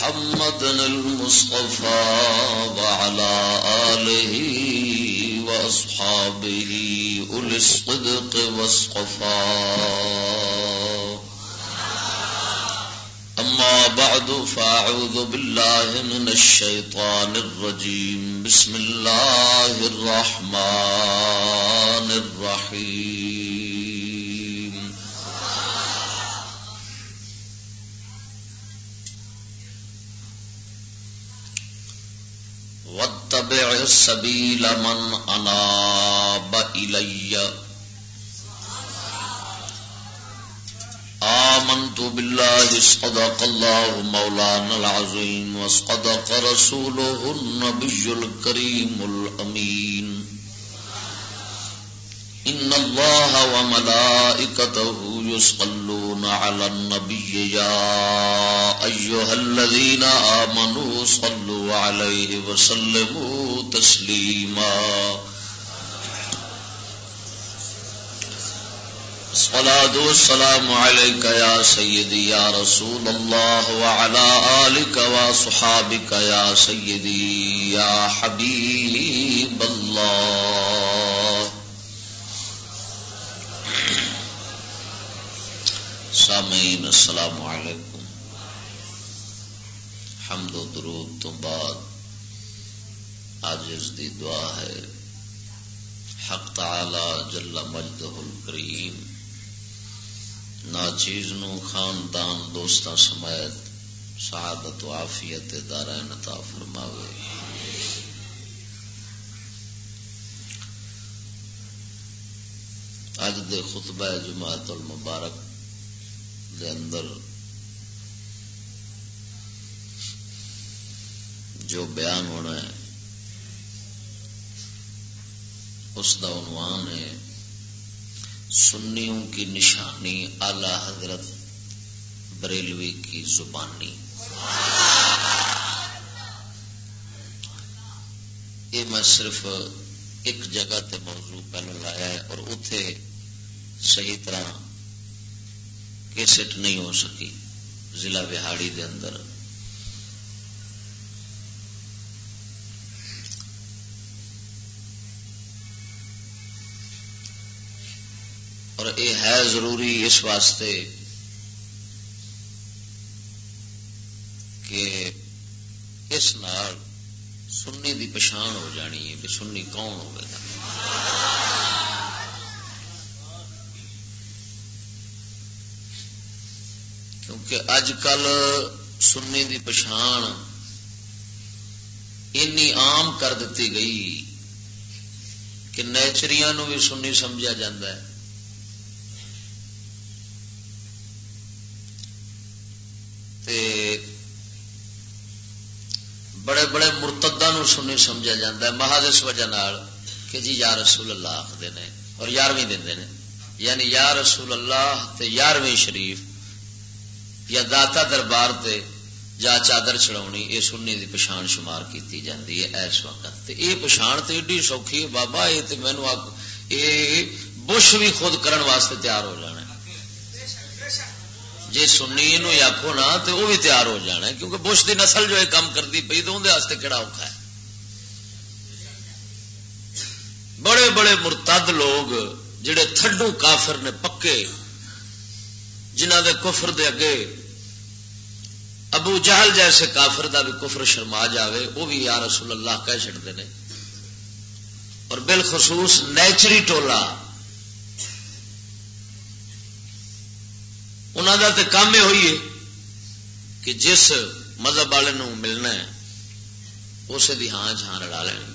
محمد المصطفى وعلى آله وأصحابه أولي الصدق والصفاء. أما بعد، فأعوذ بالله من الشيطان الرجيم. بسم الله الرحمن الرحيم. واتبع سبيل من أناب إليّ آمنت بالله صدق الله مولانا العظيم وصدق رسوله النبي الكريم الأمين إن الله وملائكته يصلون على النبي يا أيها الذين آمنوا صلوا عليه وسلموا تسليماً الصلاة والسلام عليك يا سيدي يا رسول الله وعلى آلك وصحابك يا سيدي يا حبيب الله سامعين السلام عليكم حمد و درود تو بعد آجز دی دعا ہے۔ حق تعالی جل مجدہ الکریم۔ ناچیز نو خاندان دوستان سمیت سعادت و عافیت دارین عطا فرماوے۔ اج دے خطبہ جماعت المبارک دے اندر جو بیان ہونا ہے، اس کا عنوان ہے، سنیوں کی نشانی اعلی حضرت بریلوی کی زبانی۔ یہ میں صرف ایک جگہ تے موضوع پہلے لایا ہے اور اتے صحیح طرح کیسٹ نہیں ہو سکی ضلع بہاڑی دے اندر۔ اور یہ ہے ضروری اس واسطے کہ اس نال سنی دی پچھان ہو جانی ہے بھی سنی کون ہوگا کیونکہ اج کل سنی دی پچھان اینی عام کر دیتی گئی کہ نیچریاں نو بھی سنی سمجھا جاتا ہے۔ بڑے بڑے مرتدہ نو سنی سمجھا جاتا ہے۔ محض اس وجہ نال کہ جی یا رسول اللہ آخر نے اور یارویں دے یعنی یا رسول اللہ تے یارویں شریف یا داتا دربار تے جا چادر چڑھونی یہ سنی دی پچھان شمار کیتی جاندی ہے اس وقت۔ تے یہ پچھان تے ایڈی سوکھی ہے، بابا، یہ تے مینو یہ بش بھی خود کرن واسطے تیار ہو جانا جی سنی یہ آخو نا تو وہ بھی تیار ہو جانا ہے، کیونکہ بش کی نسل جو ہے کام کرتی پی تو اندر کہڑا اوکھا ہے۔ بڑے بڑے مرتد لوگ جڑے تھڈو کافر نے پکے جنہ دے کفر دے اگے ابو جہل جیسے کافر دا بھی کفر شرما جاوے، وہ بھی یا رسول اللہ کہہ چڑھتے ہیں اور بالخصوص نیچری ٹولا انہوں کا تو کام یہ ہوئی ہے کہ جس مذہب والے ملنا ہے، اسے دی ہاں جہاں رڑا لین۔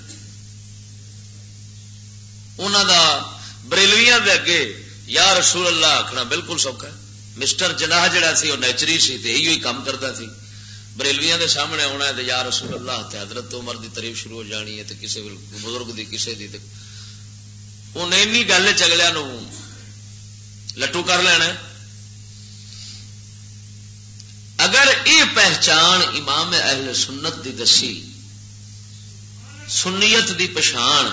انہوں دا بریلویاں دے اگے یا رسول اللہ آخنا بالکل سوکھا ہے۔ مسٹر جناح جڑا سی، وہ نیچری سی تو یہی کام کرتا سی۔ بریلویاں دے سامنے آنا ہے یا رسول اللہ تے حضرت عمر دی تعریف شروع ہو جانی ہے تے کسی بزرگ دی کسی دی تے۔ انہیں اینی گل چگلیا نو لٹو کر لینا اگر یہ پہچان امام اہل سنت دی دسی، سنیت دی پچھان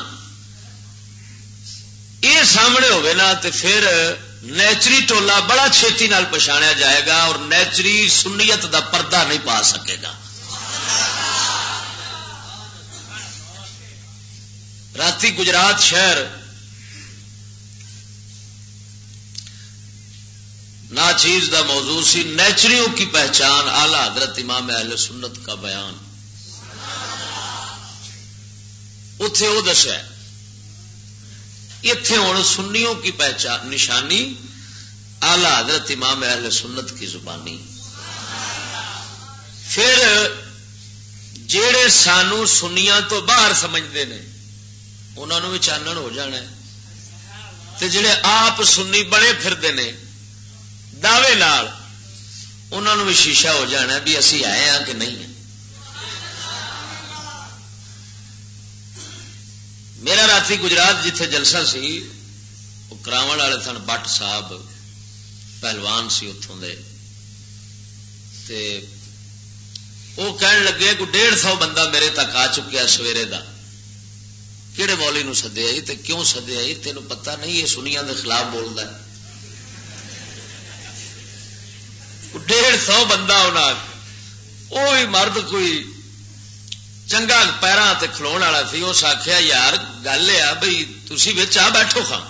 یہ سامنے ہوگی نا تو پھر نیچری ٹولا بڑا چھتی نال پچھاڑیا جائے گا اور نیچری سنیت دا پردہ نہیں پا سکے گا۔ رات گجرات شہر نا چیز دا موضوع سی نیچریوں کی پہچان آلہ حضرت امام اہل سنت کا بیان۔ اتے وہ دسا اتے ہوں سنیوں کی پہچان نشانی آلہ حضرت امام اہل سنت کی زبانی۔ پھر جڑے سانو سنیا تو باہر سمجھتے ہیں انہوں بھی چانن ہو جانا تے جڑے آپ سنی بڑے پھرتے ہیں دعوے انہوں بھی شیشہ ہو جانا بھی اسی آئے ہاں کہ نہیں میرا رات گجرات جتھے جلسہ سی، وہ کراو والے سن، بٹ صاحب، پہلوان سی اتوں دے۔ تے وہ کہن لگے کہ ڈیڑھ سو بندہ میرے تک آ چکیا سویرے دا۔ کہڑے مولی نو سدیا جی تے کیوں سدیا جی تینوں پتہ نہیں، یہ سنیا دے خلاف بولتا ہے۔ ڈیڑھ سو بندہ ہونا وہ مرد کوئی چنگا پیروں سے کھلو والا سی اس آخیا یار گل ہے بھائی تھی بچ آ بیٹھو خان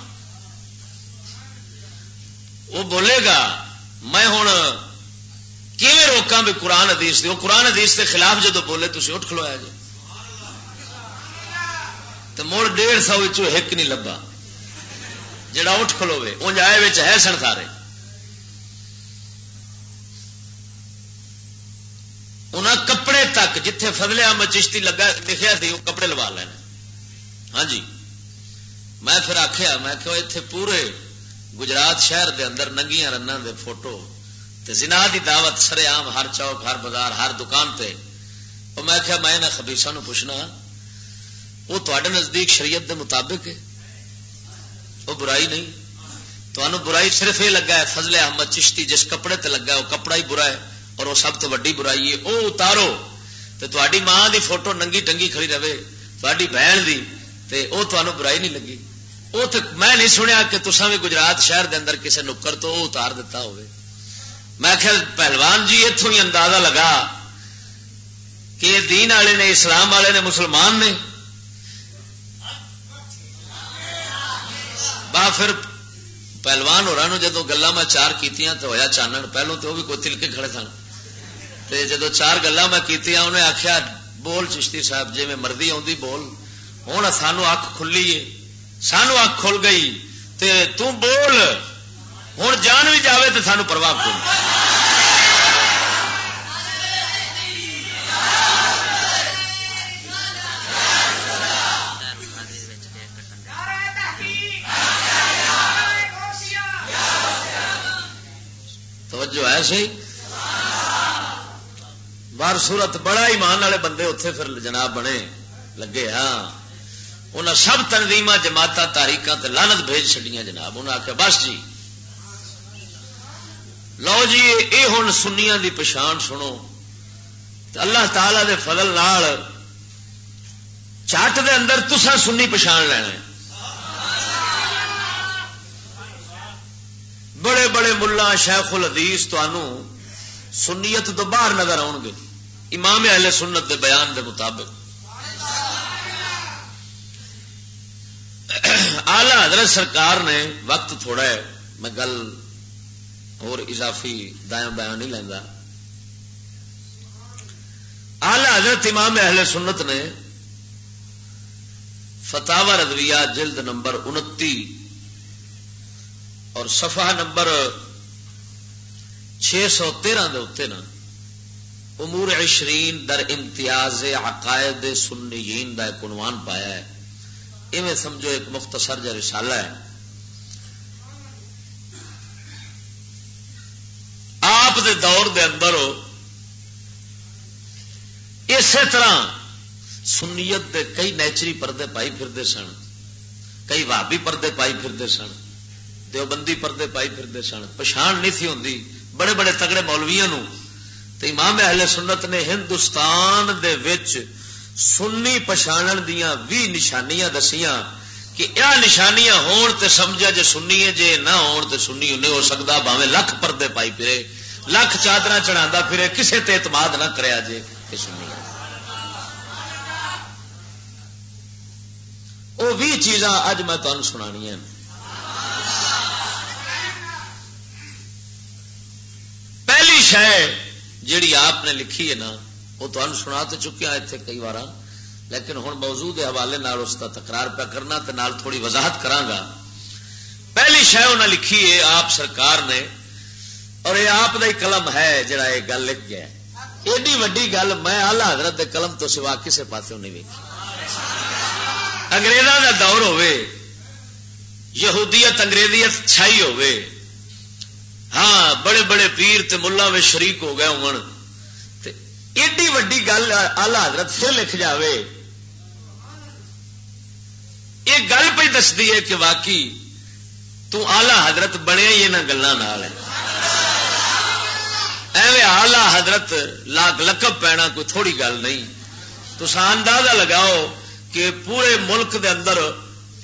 وہ بولے گا میں ہوں کیون روکا بھی قرآن ادیس وہ قرآن ادیس کے خلاف جدو بولے تھی اٹھ کھلویا جی تو مڑ ڈیڑھ سو ایک نہیں لبا جڑا اٹھ کھلوے انج آئے ہے سن سارے انہیں کپڑے تک جتھے فضلے احمد چشتی لگا لکھا سی، وہ کپڑے لوا لینا ہاں جی۔ میں پھر آخیا میں کہ اتنے پورے گجرات شہر دے اندر ننگیاں رن دے فوٹو تے زنا دی دعوت سرے عام ہر چوک، ہر بازار، ہر دکان تے۔ وہ میں کیا میں خبیسا نو پوچھنا، وہ تے نزدیک شریعت دے مطابق ہے؟ وہ برائی نہیں۔ تو برائی صرف یہ لگا ہے فضل احمد چشتی جس کپڑے تے لگا ہے، وہ کپڑا ہی برا ہے اور وہ سب تو ویڈی برائی ہے۔ وہ اتارو۔ تو تاری ماں دی فوٹو ننگی ٹنگی کھڑی رہے تاری بہن دی، تے وہ تمہیں برائی نہیں لگی۔ وہ تو میں نہیں سنیا کہ تسا بھی گجرات شہر دے اندر کسی نکر تو وہ اتار دیتا ہوئے میں خیال پہلوان جی اتوں ہی اندازہ لگا کہ دین والے نے، اسلام والے نے، مسلمان نے۔ با پھر پہلوان ہو جدو گلا میں چار کیتیاں تو ہویا چانن پہلو تو وہ بھی کوئی تلکے کھڑے سن۔ جدو چار گلا میں انہیں آخیا بول چشتی صاحب جی میں مرضی آدھی بول۔ ہوں سانو اک کھلی ہے۔ سانو اک کھل گئی۔ تے تو بول۔ ہوں جان بھی جاوے تو سانو پرواہ کو توجہ ہے سی بار صورت بڑا ایمان والے بندے اتے پھر جناب بنے، لگے ہاں۔ انہیں سب تنظیم جماعت تاریخ لانت بھیج چڑیا جناب۔ انہیں آخیا بس جی۔ لو جی یہ ہوں سنیا دی پچھان سنو۔ اللہ تعالی دے فضل نال چٹ دے اندر تسا سنی پچھان لینا بڑے بڑے ملا شیخ الحدیث تنوع سنیت تو باہر نظر آؤ گے۔ امام اہل سنت دے بیان دے مطابق۔ آلہ حضرت سرکار نے وقت تھوڑا ہے، میں گل اور اضافی دایاں بیان نہیں لینا آلہ حضرت امام اہل سنت نے فتح رضویہ جلد نمبر انتی اور صفحہ نمبر چھ سو تیرہ دے اتنے نا امور عشرین در امتیاز عقائد سنیین دا ایک عنوان پایا ہے۔ ایویں سمجھو ایک مختصر جا رسالہ ہے۔ آپ دے دور دے اندر اسی طرح سنیت دے کئی نیچری پردے پائی پھرتے سن، کئی بھابی پردے پائی پھرتے سن، دیوبندی پردے پائی پھرتے سن، پچھان نہیں تھی ہوں بڑے بڑے تگڑے مولویا امام اہل سنت نے ہندوستان دے وچ سنی پچھان دیا بھی نشانیاں دسیاں کہ یہ نشانیاں ہون تے سمجھا جے سنی ہے، جے نہ ہون تے سنی نہیں ہو سکتا باوے لکھ پردے پائی پھرے، لکھ چادر چڑھا پھرے، کسے تے اعتماد نہ کرے جے کہ سنی وہ بھی چیزاں اج میں تمہیں سنا پہلی شہ جیڑی آپ نے لکھی ہے نا، وہ تمہیں سنا تو چکیا اتنے کئی بار لیکن ہوں موضوع کے حوالے نال اس کا تکرار پہ کرنا تے نال تھوڑی وضاحت کرانگا پہلی شہ انہیں لکھی ہے، آپ سرکار نے، اور یہ آپ کا ہی قلم ہے جڑا یہ گل لکھ گیا ایڈی وڈی گل میں آلہ حضرت دے قلم تو سوا کسی پاس نہیں ویکھی۔ انگریزوں کا دور ہوے یہودیت انگریزیت چھائی ہوے ہاں بڑے بڑے پیر تے ملا میں شریک ہو گئے ہون۔ ایڈی وڈی گل آلہ حضرت پھر لکھ جاوے۔ یہ گل پہ دستی ہے کہ واقعی تو آلہ حضرت بنے ہی یہاں گلوں ایویں آلہ حضرت لاک لقب پینا کوئی تھوڑی گل نہیں۔ تو اندازہ لگاؤ کہ پورے ملک دے اندر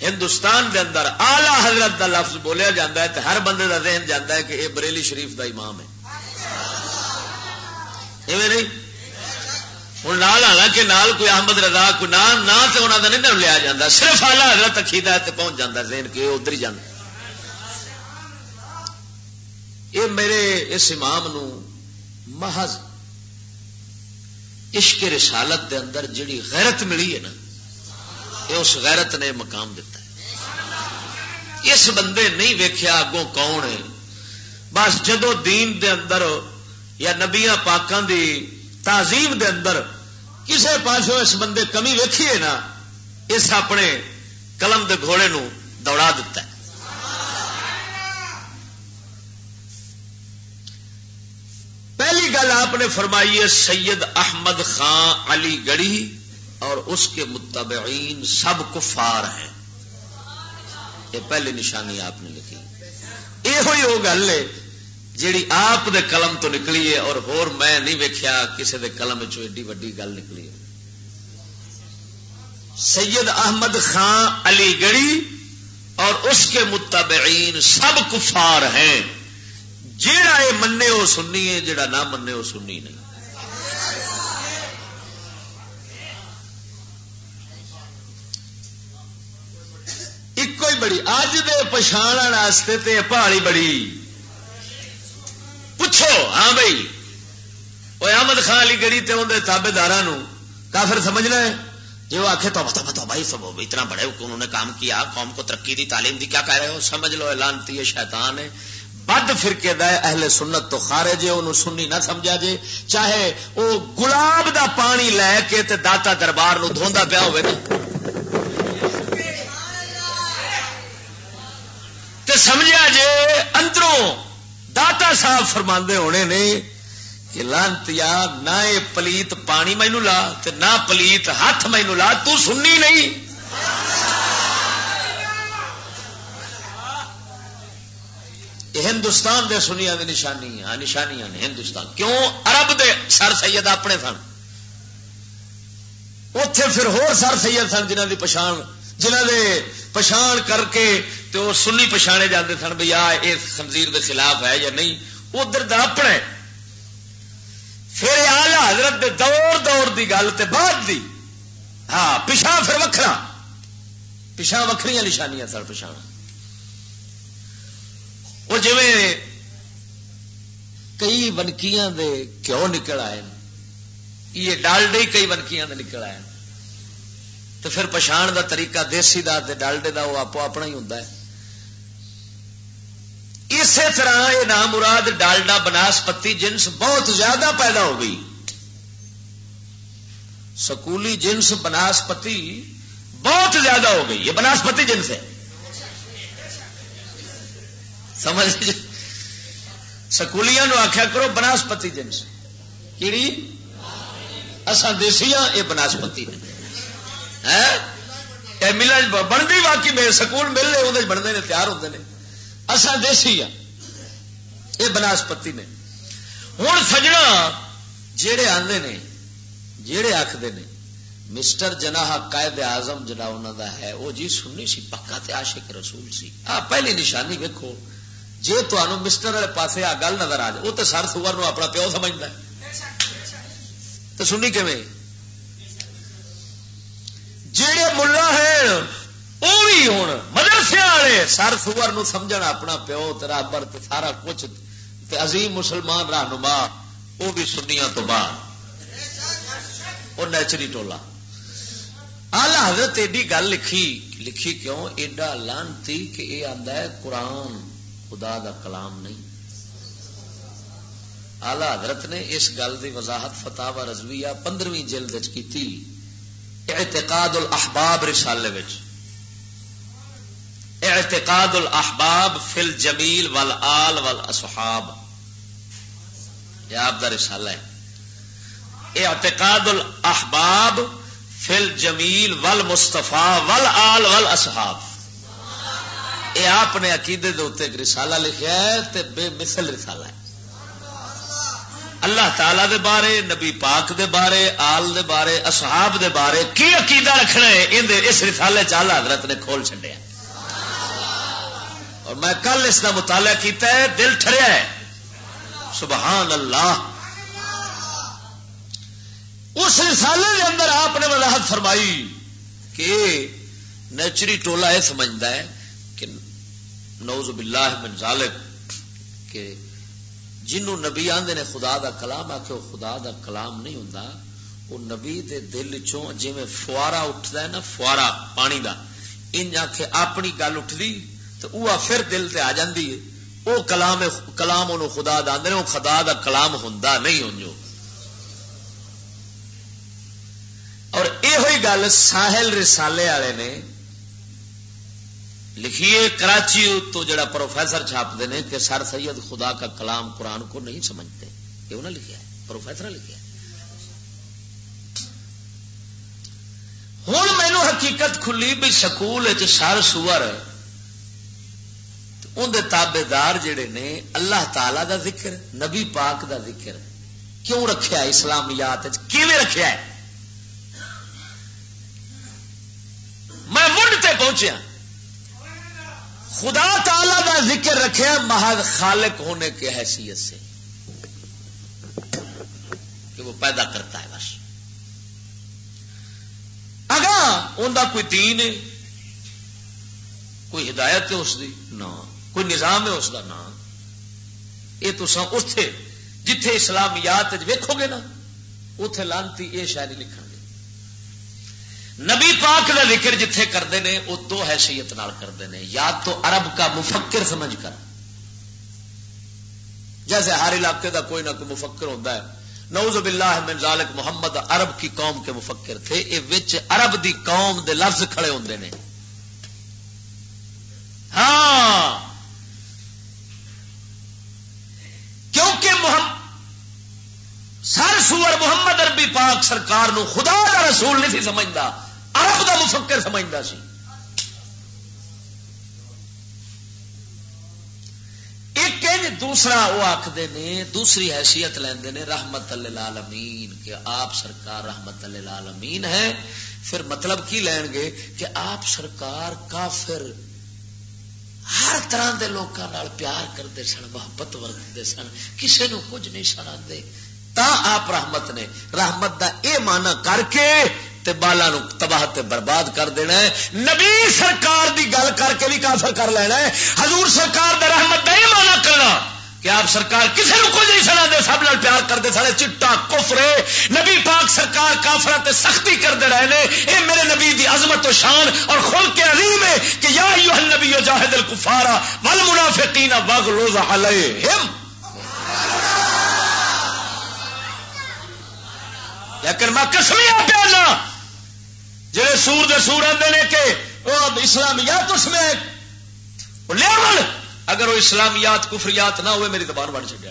ہندوستان دے اندر آلہ حضرت دا لفظ بولیا جاتا ہے تو ہر بندے دا ذہن جاتا ہے کہ یہ بریلی شریف دا امام ہے۔ ایویں نہیں؟ ہوں نال آنا کہ نال کوئی احمد رضا، کوئی نام نہ تو انہوں کا نہیں لیا جاتا صرف آلہ حضرت عقیدہ ہے پہنچ جاتا ذہن کہ ادھر ہی جانا یہ میرے اس امام نو محض عشق رسالت دے اندر جڑی غیرت ملی ہے نا یہ اس غیرت نے مقام دیتا ہے۔ اس بندے نہیں ویکھیا اگوں کون ہے۔ بس جدو دین دے اندر یا نبیا پاکوں دی تعظیم دے اندر کسے پاسوں اس بندے کمی ویکھیے نا، اس اپنے قلم دے گھوڑے نو دوڑا دیتا ہے۔ پہلی گل آپ نے فرمائی ہے، سید احمد خان علی گڑھی۔ اور اس کے متبعین سب کفار ہیں۔ یہ پہلی نشانی آپ نے لکھی۔ یہ ہوئی وہ گل ہے جیڑی آپ دے قلم تو نکلی ہے اور ہور میں نہیں ویکیا کسی دے قلم ایڈی وڈی گل نکلی ہے۔ سید احمد خان علی گڑھی اور اس کے متبعین سب کفار ہیں۔ جیڑا یہ منے وہ سننی ہے، جیڑا نہ منے وہ سننی نہیں ایک ہی بڑی اج دے پچھاڑ تے پہاڑی بڑی۔ پوچھو ہاں بھائی۔ وہ احمد خان علی گڑی تے اندر تابے دار کافر سمجھنا ہے؟ جی وہ آخے تو بتا بتا بھائی سب اتنا بڑے انہوں نے کام کیا، قوم کو ترقی دی، تعلیم دی، کیا کہہ رہے ہو؟ سمجھ لو لانتی ہے، شیطان ہے۔ بد فرقے دا اہل سنت تو خارے جے انہوں سنی نہ سمجھا جے۔ چاہے وہ گلاب دا پانی لے کے تے داتا دربار نو دھوندا پیا ہوئے نا تے سمجھا جے اندروں داتا صاحب فرما ہونے نے کہ لانتی نہ یہ پلیت پانی مینو لا نہ پلیت ہاتھ مینو لا، تو سننی نہیں۔ ہندوستان دے سنیا کی نشانی ہاں نشانیاں نے ہندوستان۔ کیوں؟ عرب دے سر سید اپنے سن۔ اتے پھر ہور سر سید سن جنہ دی پچھان جنہ دے پچھان کر کے تو وہ سنی پچھانے جاتے سن بھائی آ خنزیر دے خلاف ہے یا نہیں؟ ادھر دا اپنا پھر آلہ حضرت دے دور دور دی گل تے بعد دی۔ ہاں پچھا پھر وکھرا پچھا وکری نشانیاں سر پچھا وہ جی کئی ونکیاں دے کیوں نکل آئے یہ ڈال ڈے کئی ونکیاں دے نکل آئے تو پھر پچھان دا طریقہ دیسی دا ڈالڈے دا وہ آپ اپنا ہی ہوں اسی طرح یہ نام مراد ڈالڈا بناسپتی جنس بہت زیادہ پیدا ہو گئی۔ سکولی جنس بناسپتی بہت زیادہ ہو گئی۔ یہ بناسپتی جنس ہے۔ سمجھ سکولیاں آخیا کرو بناسپتی جنس۔ کیڑی؟ اصا دیسی ہاں یہ بناسپتی مل بنتی باقی میرے سکول مل رہے وہ بنتے ہیں تیار ہوتے ہیں اصا دیسی ہاں۔ یہ بناسپتی نے۔ ہوں سجنا جہے آتے نے جہے آخر نے، مسٹر جناح قائد آزم جنا انہوں دا ہے وہ جی سننی سی، پکا تے عاشق رسول سی۔ آ پہلی نشانی ویکو جی تمہیں مسٹر والے پاس آ گل نظر آ جائے وہ تو سر سور نو اپنا پیو سمجھتا تو سننی کیون جہے ملا ہیں وہ بھی ہوں مدرسے والے سر سور نو سمجھ اپنا پیو تیرا بر سارا کچھ عظیم مسلمان رہنما وہ بھی سنیا تو بعد۔ وہ نیچری ٹولا۔ آلہ حضرت ایڈی گل لکھی لکھی کیوں؟ ایڈا لانتی کہ یہ آتا ہے قرآن خدا دا کلام نہیں۔ آلہ حضرت نے اس گل دی وضاحت فتح رضویہ پندرہویں جلد کی اعتقاد الاحباب رسالے وچ۔ اعتقاد الاحباب فی الجمیل والآل والاصحاب یہ آپ دا رسالہ ہے. اعتقاد الاحباب فل جمیل ول مستفا ول آل ول اصحاب یہ آپ نے عقیدے دے اتنے رسالہ لکھا ہے تے بے مثل رسالہ ہے. اللہ تعالی دے بارے، نبی پاک دے بارے، آل دے بارے، اصحاب دے بارے کی عقیدہ رکھنا ہے؟ اس رسالے چال حضرت نے کھول چڈیا اور میں کل اس کا مطالعہ کیتا ہے، دل ٹریا ہے۔ سبحان اللہ۔ اس رسالے کے اندر آپ نے وضاحت فرمائی کہ نیچری ٹولا یہ سمجھتا ہے کہ نوز باللہ من ظالم کہ جنوں نبی آدھے نے خدا دا کلام آ کے وہ خدا دا کلام نہیں ہوں وہ نبی دے دل چوں جی فوارا اٹھتا ہے نا، فوارا پانی دا۔ ان آ کے اپنی گل اٹھتی تو وہ پھر دل تے آ جاندی ہے۔ وہ کلام کلام انہوں خدا دا آدھے وہ خدا دا کلام ہوں نہیں ہوں جو اور یہ گل ساحل رسالے والے نے لکھیے کراچی تو جڑا پروفیسر چھاپتے ہیں کہ سر سید خدا کا کلام قرآن کو نہیں سمجھتے۔ یہ انہیں لکھا ہے، پروفیسر لکھا ہے۔ ہوں مینو حقیقت کھلی بھی سکول سر سور اندر تابے دار جڑے نے، اللہ تعالی دا ذکر، نبی پاک دا ذکر۔ کیوں رکھا اسلامیات؟ کیون رکھا ہے؟ میں منڈ تے پہنچیا۔ خدا تعالی کا ذکر رکھے محض خالق ہونے کی حیثیت سے۔ کہ وہ پیدا کرتا ہے بس۔ اگر ان کا کوئی دین ہے؟ کوئی ہدایت ہے اس کی نہ۔ کوئی نظام ہے اس کا نام؟ یہ تو اتے جتھے اسلامیات ویکو گے نا اتے لانتی یہ شاید لکھن گے۔ نبی پاک کا ذکر جتھے کرتے ہیں وہ دو حیثیت نال کرتے ہیں یا تو عرب کا مفکر سمجھ کر۔ جیسے ہر علاقے دا کوئی نہ کوئی مفکر ہوتا ہے۔ نعوذ باللہ من ذالک محمد عرب کی قوم کے مفکر تھے۔ یہ عرب دی قوم دے لفظ کھڑے ہوندے نے۔ ہاں! کیونکہ محمد سر سور محمد عربی پاک سرکار نو خدا کا رسول نہیں سمجھتا، عرب دا مفکر سمجھتا سی۔ ایک دوسرا وہ آخر نے، دوسری حیثیت لیندے نے، رحمت اللہ کہ آپ سرکار رحمت اللہ ہے پھر مطلب کی لین گے؟ کہ آپ سرکار کافر ہر طرح کے نال پیار کرتے سن، محبت ورتتے سن کسی نو کچھ نہیں سنا دے تا آپ رحمت نے، رحمت دا اے مانا کر کے تے بالا نو تباہ تے برباد کر دینا ہے۔ نبی سرکار دی گل کر کے بھی کافر کر لینا ہے۔ حضور سرکار دے رحمت دا اے مانا کرنا۔ کہ آپ سرکار کسی کو کچھ نہیں سنا دے، سب نال پیار کرتے سارے چٹا، کفرے، نبی پاک سرکار کافر تے سختی کرتے رہے نے۔ اے میرے نبی دی عظمت و شان اور خل کے عظیم ہے کہ یا ایوہ النبی جاہد الکفارا والمنافقین واغلوز علیہم۔ لیکن میں کسمیا پیانا جہے سور دے سور آتے ہیں کہ وہ اسلامیات اس میں لیا اگر وہ اسلامیات، کفریات نہ ہوئے، میری زبان بڑھ چکا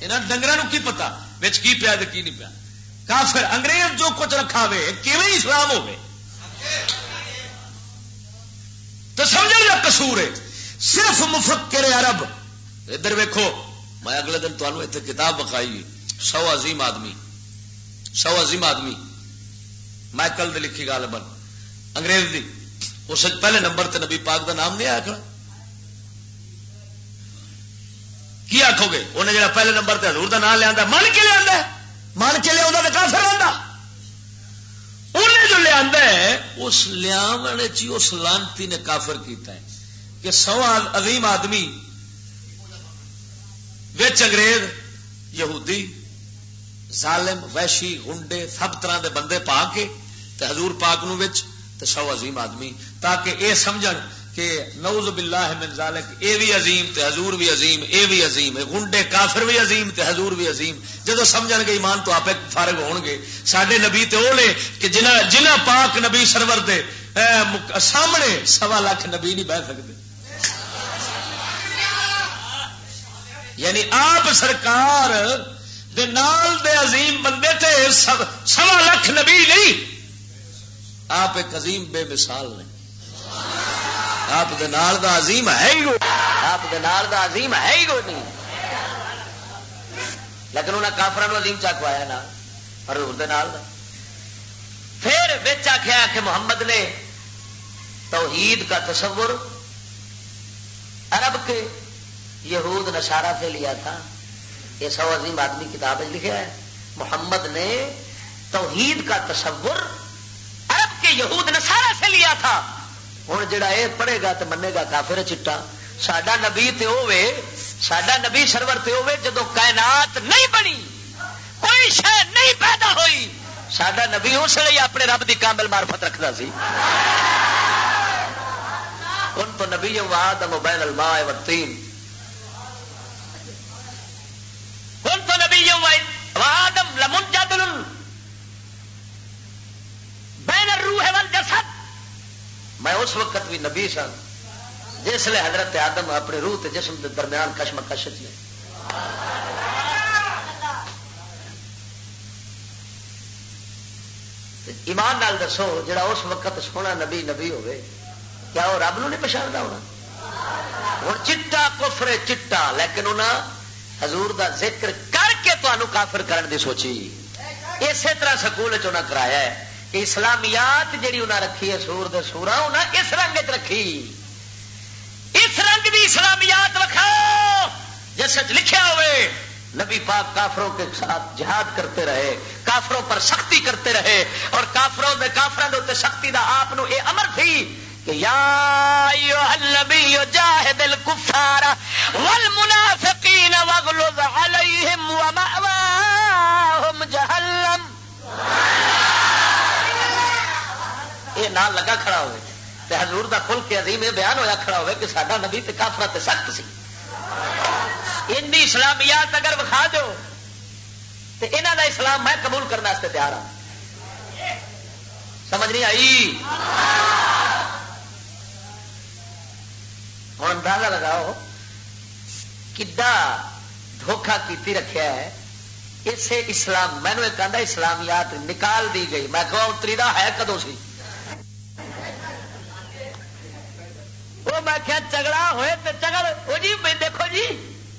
یہاں ڈنگر کی پتا بچ کی پیا کی نہیں پیا؟ کافر، انگریز جو کچھ رکھا ہوے کیون اسلام ہوگی تو سمجھ لیا کسور ہے۔ صرف مفکر عرب۔ ادھر ویکو میں اگلے دن تمہیں اتنے کتاب بکھائی سو عظیم آدمی۔ سو عظیم آدمی۔ مائکل دی لکھی گال بن۔ انگریز دی۔ اس پہلے نمبر تے نبی پاک دا نام نہیں آیا کھڑا۔ کی آخو گے؟ انہیں جڑا پہلے نمبر تے حضور دا نام لیا من کے لیا من کے لیا تو کافر آتا انہیں جو لیا اس لیا اس لانتی نے کافر کیتا ہے۔ کہ سو عظیم آدمی، وچ انگریز، یہودی، ظالم ویشی گنڈے سب طرح دے بندے پا کے تے حضور پاک نو وچ تے سو عظیم آدمی، تاکہ اے سمجھن کہ نوز باللہ من ذالک، اے بھی عظیم تے حضور بھی عظیم، اے بھی عظیم ہے گنڈے کافر بھی عظیم تے حضور بھی عظیم۔ جدو سمجھن گے ایمان تو آپ فارغ ہون گے۔ سڈے نبی تے او لے کہ جنہ جنہ پاک نبی سرور دے سامنے سوا لاکھ نبی نہیں بہ سکتے یعنی آپ سرکار دے نال دے عظیم بندے تھے سوا لکھ نبی نہیں۔ آپ ایک عظیم بے مثال نے۔ آپ دے نال دا عظیم ہے ہی آپ دے نال دا عظیم ہے ہی نہیں۔ لیکن انہیں کافران عظیم چکوایا نا اور دے نال دا۔ پھر بچ آخیا کہ محمد نے توحید کا تصور، عرب کے یہود نشارہ سے لیا تھا۔ یہ سو عظیم آدمی کتاب لکھا ہے، محمد نے توحید کا تصور عرب یہود نسارا سے لیا تھا۔ ہوں جڑا یہ پڑھے گا تو منے گا کافر چٹا۔ سڈا نبی تے ہوے سڈا نبی سرور تے ہوے جدو کائنات نہیں بنی، کوئی شہ نہیں پیدا ہوئی۔ سڈا نبی اس لیے اپنے رب کی کامل مارفت رکھتا سی۔ ان تو نبی واد موبائل الما وتیم کون تو نبی آدم لمن جادل بین الروح والجسد۔ میں اس وقت بھی نبی سا۔ جس لیے حضرت آدم اپنے روح تے جسم کے درمیان کشم کشت نے ایمان نال دسو، جڑا اس وقت سونا نبی نبی ہوئے، کیا وہ رب نو نہیں پچھاڑتا ہونا؟ ہوں چٹا کفر چٹا، لیکن انہیں حضور دا ذکر کر کے تمہوں کافر کرن دی سوچی۔ اسی طرح سکول چنا کرایا ہے۔ اسلامیات جیڑی انہیں رکھی ہے، سور دے سورا انہیں اس رنگ چ رکھی۔ اس رنگ دی اسلامیات رکھاؤ جیسے لکھیا ہوئے، نبی پاک کافروں کے ساتھ جہاد کرتے رہے، کافروں پر سختی کرتے رہے، اور کافروں میں کافروں کے سختی دا آپ یہ امر تھی کہ یا النبی جاہد الکفار والمنافقین علیہم ومأواہم جہنم۔ یہ نام لگا کھڑا ہوئے۔ تے حضور دا کھل کے عظیم یہ بیان ہویا کھڑا ہوئے کہ ساڈا نبی تے کافرہ تے سخت سی۔ ان اسلامیات اگر بکھا دو تو انہوں دا اسلام میں قبول کرنے تیار ہوں سمجھ نہیں آئی؟ ہوں اندازہ لگاؤ کدا دھوکھا کیتی رکھا ہے۔ اسے اسلام مینو ایک آدھا اسلامیات نکال دی گئی۔ میں کہا اتری دا ہے کدو سی؟ وہ میں کیا جگڑا ہوئے تو چگڑ وہ جی دیکھو جی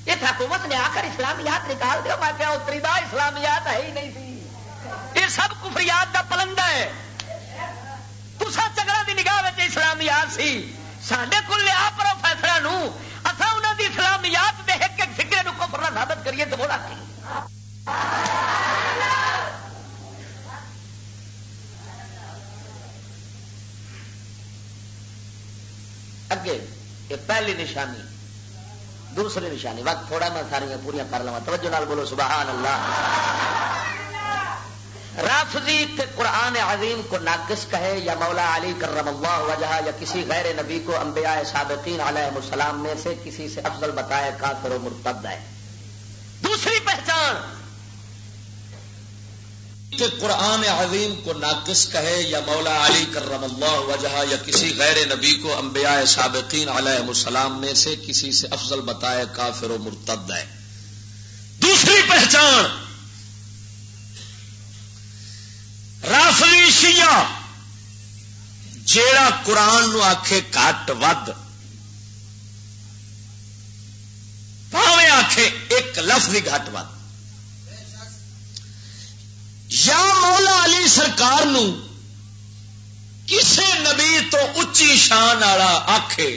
اس حکومت نے آ کر اسلامیات نکال دو میں کیا اتری دا اسلامیات ہے ہی نہیں تھی یہ سب کفریات دا پلندہ ہے۔ تسا چگڑا دی نگاہ اسلامیات سی۔ سڈے کو لیا پرو فیصلہ اصا انہوں کی اسلامیات دے ایک ایک فکرے کو کفر ثابت کریے تو بولا کی۔ اگے، یہ پہلی نشانی، دوسری نشانی، وقت تھوڑا میں ساری پوریا کر لوا توجہ نال بولو، سبحان اللہ۔ رافضی قرآن عظیم کو ناقص کہے یا مولا علی کرم اللہ وجہ یا کسی غیر نبی کو انبیاء سابقین علیہ السلام میں سے کسی سے افضل بتائے کافر و مرتد ہے۔ دوسری پہچان کہ قرآن عظیم کو ناقص کہے یا مولا علی کرم اللہ وجہ یا کسی غیر نبی کو انبیاء سابقین علیہ السلام میں سے کسی سے افضل بتائے کافر و مرتد ہے۔ دوسری پہچان رافلی شیعہ۔ جیڑا قرآن نو آکھے کٹ ود پاوے آکھے ایک لفظ گھٹ ود۔ یا مولا علی سرکار نو کسے نبی تو اچی شان والا آکھے،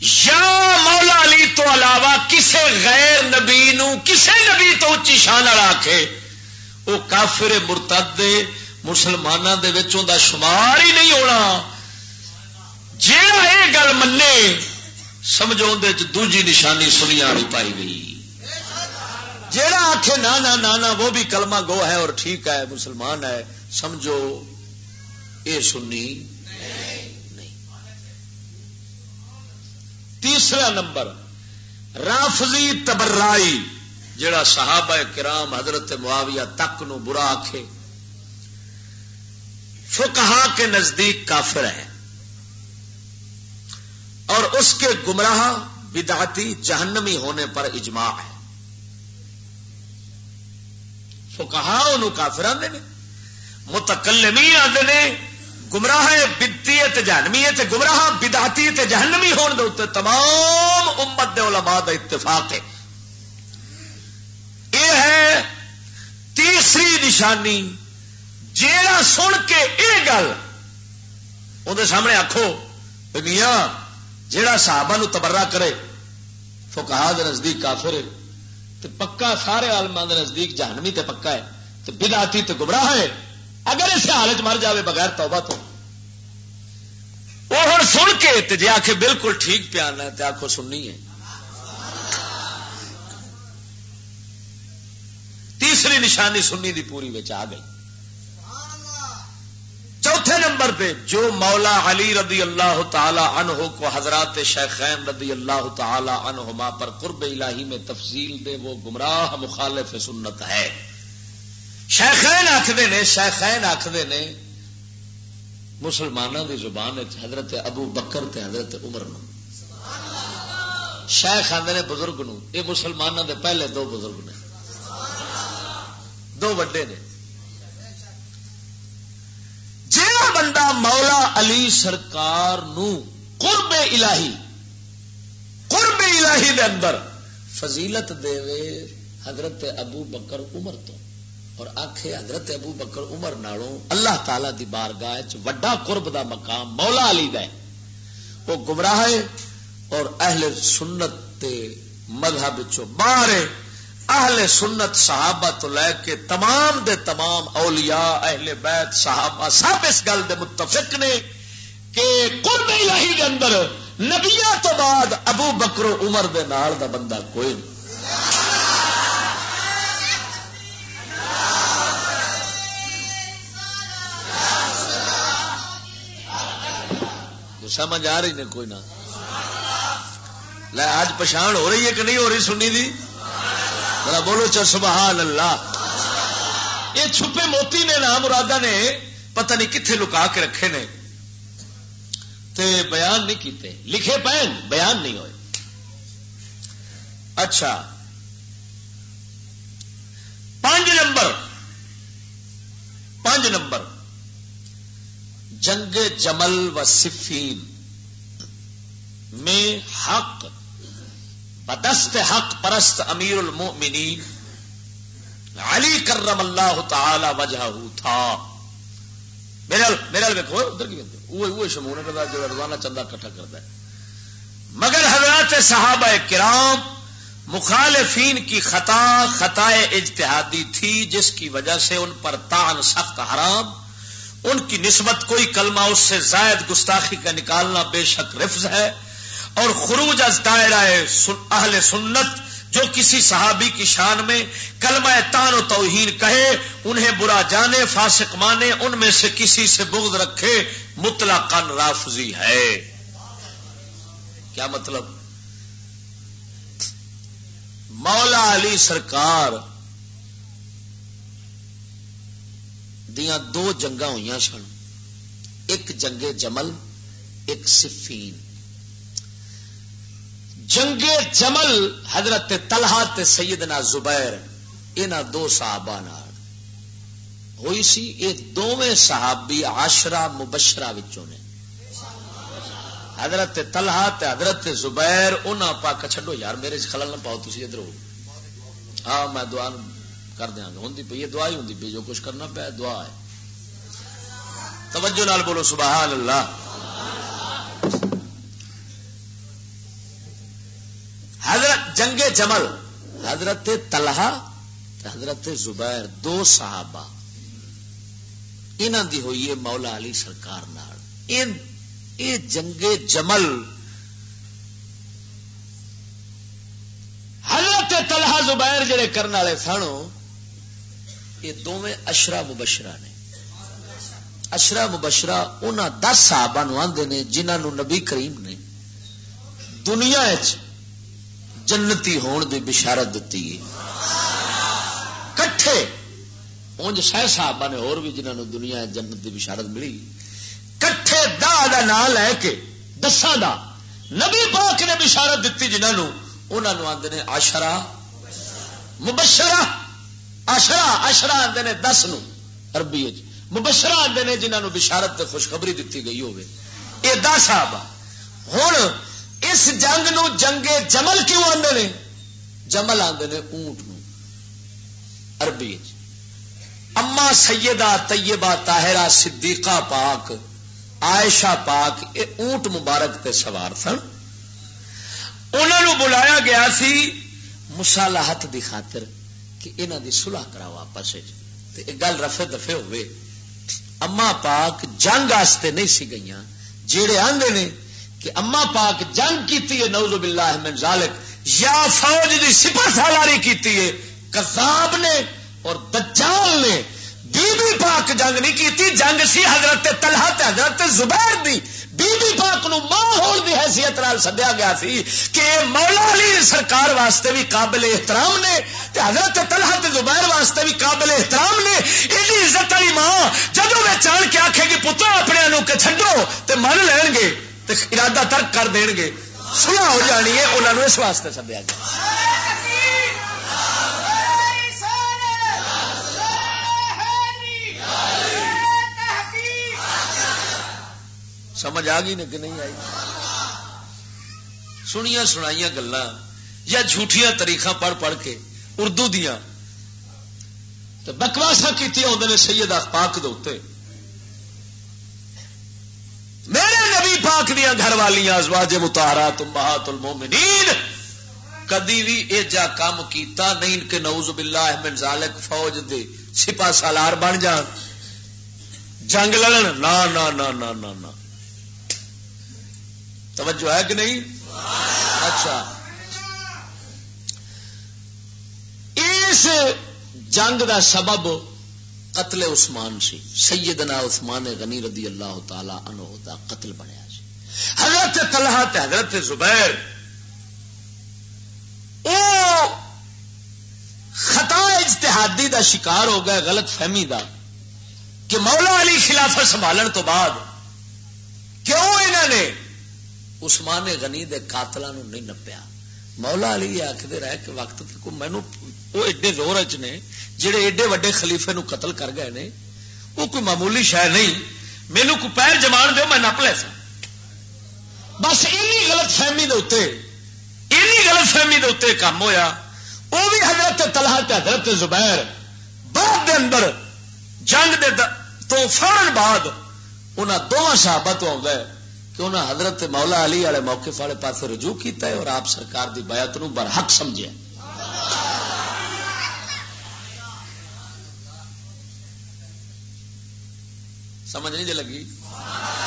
یا مولا علی تو علاوہ کسے غیر نبی نو کسے نبی تو اچی شان والا آکھے وہ کافر مرتد مسلمانوں کے دا شمار ہی نہیں ہونا۔ جا یہ گل منے سمجھو دوجی نشانی سنیا نہیں پائی گئی۔ جیڑا آخ نہ وہ بھی کلمہ گو ہے اور ٹھیک ہے، مسلمان ہے، سمجھو یہ سنی نہیں۔ تیسرا نمبر، رافضی تبرائی جڑا صحابہ کرام حضرت معاویہ تک نو برا آخے فکہ کے نزدیک کافر ہے۔ اور اس کے گمراہ، بدعتی، جہنمی ہونے پر اجماع ہے۔ فکہ کافر آدھے متکلمی آدھے نے۔ گمراہ بدتی جہنمی گمراہ بدعتی جہنمی ہونے دے تمام امت دے علماء دا اتفاق ہے۔ یہ ہے تیسری نشانی۔ جیڑا سن کے یہ گل اندر سامنے آخو میاں، جیڑا صحابہ نو تبرا کرے فکا نزدیک کافر ہے۔ تو پکا سارے آلما نزدیک جہنمی تے پکا ہے تو بداتی تو گمراہ ہے۔ اگر اس حالت مر جاوے بغیر توبہ تو۔ وہ ہر سن کے جی آخ بالکل ٹھیک پیانا ہے تو آخو سننی ہے۔ تیسری نشانی سنی دی پوری بچ آ گئی۔ چوتھے نمبر پہ جو مولا علی رضی اللہ تعالی عنہ کو حضرات شیخین رضی اللہ تعالی عنہما پر قرب الہی میں تفصیل دے، وہ گمراہ مخالف سنت ہے۔ شیخین آخر نے شیخین آخر نے مسلمانوں کی زبان حضرت ابو بکر تے حضرت عمر نو۔ شیخ آدھے نے، بزرگ نو، یہ مسلمانوں دے پہلے دو بزرگ نے۔ دو وڈے نے جا بندہ مولا علی سرکار نو قرب الہی قرب الہی دے اندر فضیلت دے حضرت ابو بکر عمر تو۔ اور آخے حضرت ابو بکر عمر نالوں اللہ تعالی دی بارگاہ وڈا قرب دا مقام مولا علی دا ہے۔ وہ گمراہ ہے اور اہل سنت تے مذہب چو باہر اہل سنت صحابہ تو لے کے تمام دے تمام اولیاء، اہل بیت صحابہ سب اس گل دے متفق نے کہ قرب الہی دے اندر نبیا تو بعد ابو بکرو عمر دے نال دا بندہ کوئی نہیں۔ سمجھ آ رہی نے کوئی نہ۔ لے، آج پچھان ہو رہی ہے کہ نہیں ہو رہی سنی دی؟ ذرا بولو چل سبحان اللہ۔ یہ چھپے موتی نے، نام مرادہ نے پتہ نہیں کتنے لکا کے رکھے نے۔ تے بیان نہیں کیتے۔ لکھے پین، بیان نہیں ہوئے۔ اچھا۔ پانچ نمبر۔ پانچ نمبر۔ جنگ جمل و صفین۔ میں حق بدست حق پرست امیر المؤمنین۔ علی کرم اللہ تعالی وجہ تھا۔ میرے ویکو ادھر کی وہ شمون جو روزانہ چندہ کٹھا کرتا ہے۔ مگر حضرات صحابہ کرام مخالفین کی خطا خطا اجتہادی تھی، جس کی وجہ سے ان پر تان سخت حرام، ان کی نسبت کوئی کلمہ اس سے زائد گستاخی کا نکالنا بے شک رفظ ہے۔ اور خروج از دائرہ اہل سنت جو کسی صحابی کی شان میں کلمہ تان و توہین کہے، انہیں برا جانے، فاسق مانے، ان میں سے کسی سے بغض رکھے متلا کن رافضی ہے۔ کیا مطلب؟ مولا علی سرکار دیا دو جنگا ہوئی سن۔ ایک جنگ جمل، ایک صفین۔ جنگ جمل حضرت تلہا تے سیدنا زبیر انہ دو صحابہ نال۔ ہوئی سی یہ دونوں صحابی آشرا مبشرا نے۔ حضرت تلہا تے حضرت زبیر، انہاں پاک چھڈو یار، میرے خلل نہ پاؤ تھی ادھر ہو۔ ہاں میں دعا کر دیا گا۔ ہوں پی دعا ہی ہوں پی جو کچھ کرنا پیا دعا ہے۔ توجہ نال بولو، سبحان اللہ حضرت جنگ جمل، حضرت تلہا حضرت زبیر، دو صحابہ۔ انہوں دی ہوئی ہے مولا علی سرکار نال۔ اے جنگ جمل۔ حضرت تلہا زبیر جڑے کرنے والے سن، یہ دونوں اشرا مبشرہ نے۔ اشرا مبشرہ انہوں دس صحابہ نو آدھے نے جنہوں نبی کریم نے۔ دنیا جنتی ہون دی بشارت دیتی ہے۔ کٹھے۔ اونج سہ صحابہ نے اور بھی جنہوں دنیا جنت دی بشارت ملی۔ کٹھے دا دا نام لے کے دسا دا۔ نبی پاک نے بشارت دیتی جنہوں انہوں آدھے نے آشرا مبشرہ۔ آشرا آشرا آدھے نے دس نو۔ عربی مبشرہ آدھے نے جنہوں بشارت خوشخبری دیتی گئی ہوگی یہ دس صحابہ۔ ہوں اس جنگ نو جنگے جمل کیوں آدھے نے؟ جمل آدھے نے اونٹ نو۔ عربی اما سیدہ طیبہ طاہرہ صدیقہ پاک، عائشہ پاک یہ اونٹ مبارک تے سوار سن۔ انہوں بلایا گیا سی مسالحت دی خاطر کہ انہوں دی صلح کراؤ آپس گل رفے دفے ہوئے۔ اما پاک جنگ آستے نہیں سی گئی جیڑے آندے نے کہ اما پاک جنگ کیتی ہے نوز باللہ من ذالک، یا فوج دی سپر سالاری کیتی ہے، کذاب نے اور دجال نے بی بی پاک جنگ نہیں کیتی، جنگ سی حضرت طلحہ تے حضرت زبیر دی۔ بی بی پاک نو ماں ہون دی حیثیت نال سدیا گیا سی کہ مولا علی سرکار واسطے بھی قابل احترام نے تے حضرت طلحہ تے زبیر واسطے بھی قابل احترام نے۔ ایڈی عزت والی ماں جدوں میں چان کے آکھے گی، پتر اپنے نو کہ چھڈو تے من لین گے۔ ارادہ ترک کر دین گے۔ سنا ہو جانی ہے، انہاں نو اس واسطے سدیا گیا سمجھ آ گئی نا کہ نہیں آئی؟ سنیا سنائی گلا یا جھوٹیاں تاریخ پڑھ پڑھ کے اردو دیا بکواسا کی آدھے سید پاک دے میرے نبی پاک دیا گھر والیاں ازواج متارا تم المومنین۔ کدی بھی یہ جا کام کیتا نہیں کہ نعوذ باللہ من ذالک فوج دے سپا سالار بن جان۔ جنگ لڑن۔ نا نا نا نا نا نا۔ توجہ ہے کہ نہیں؟ اچھا۔ اس جنگ دا سبب قتل عثمان سی۔ سیدنا عثمان غنی رضی اللہ تعالی عنہ دا قتل بنیا۔ حضرت طلحہ تے حضرت زبیر، او خطا اجتہادی دا شکار ہو گئے، غلط فہمی دا، کہ مولا علی خلافت سنبھالن تو بعد، کیوں انہوں نے عثمان غنی دے قاتلوں نہیں نپیا؟ مولا علی یہ آخر رہے کہ وقت مینو وہ ایڈے زور چ نے جہے ایڈے وڈے خلیفے نو قتل کر گئے نے وہ کوئی معمولی شہ نہیں مینو کو پیر جمان دو میں نپ لے سا۔ بس این غلط فہمی دے این غلط فہمی دے کام ہویا وہ بھی حضرت تلہا حضرت زبیر بعد دے اندر جنگ دے تو فورن بعد انہوں دونوں صحابہ تو آ گئے کہ انہیں حضرت مولا علی والے موقع والے پاس رجوع کیتا ہے اور آپ سرکار دی بیعت نو برحق سمجھے۔ سمجھ نہیں جی لگی؟ ہوں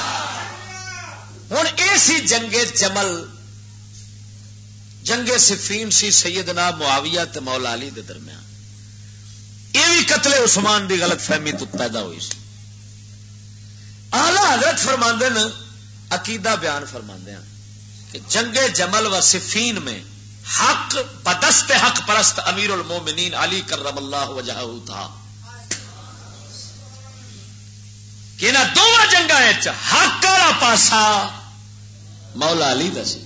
سی جنگ جمل، جنگ صفین سی سیدنا معاویہ تے مولا علی دے درمیان۔ یہ بھی قتل عثمان دی غلط فہمی تو پیدا ہوئی سی۔ آلہ حضرت فرماندے عقیدہ بیان فرما دیا ہاں کہ جنگ جمل و صفین میں حق، بدست حق پرست امیر المومنین علی کرم اللہ وجہ تھا۔ کہ دونوں جنگ حق والا پاسا مولا علی دسی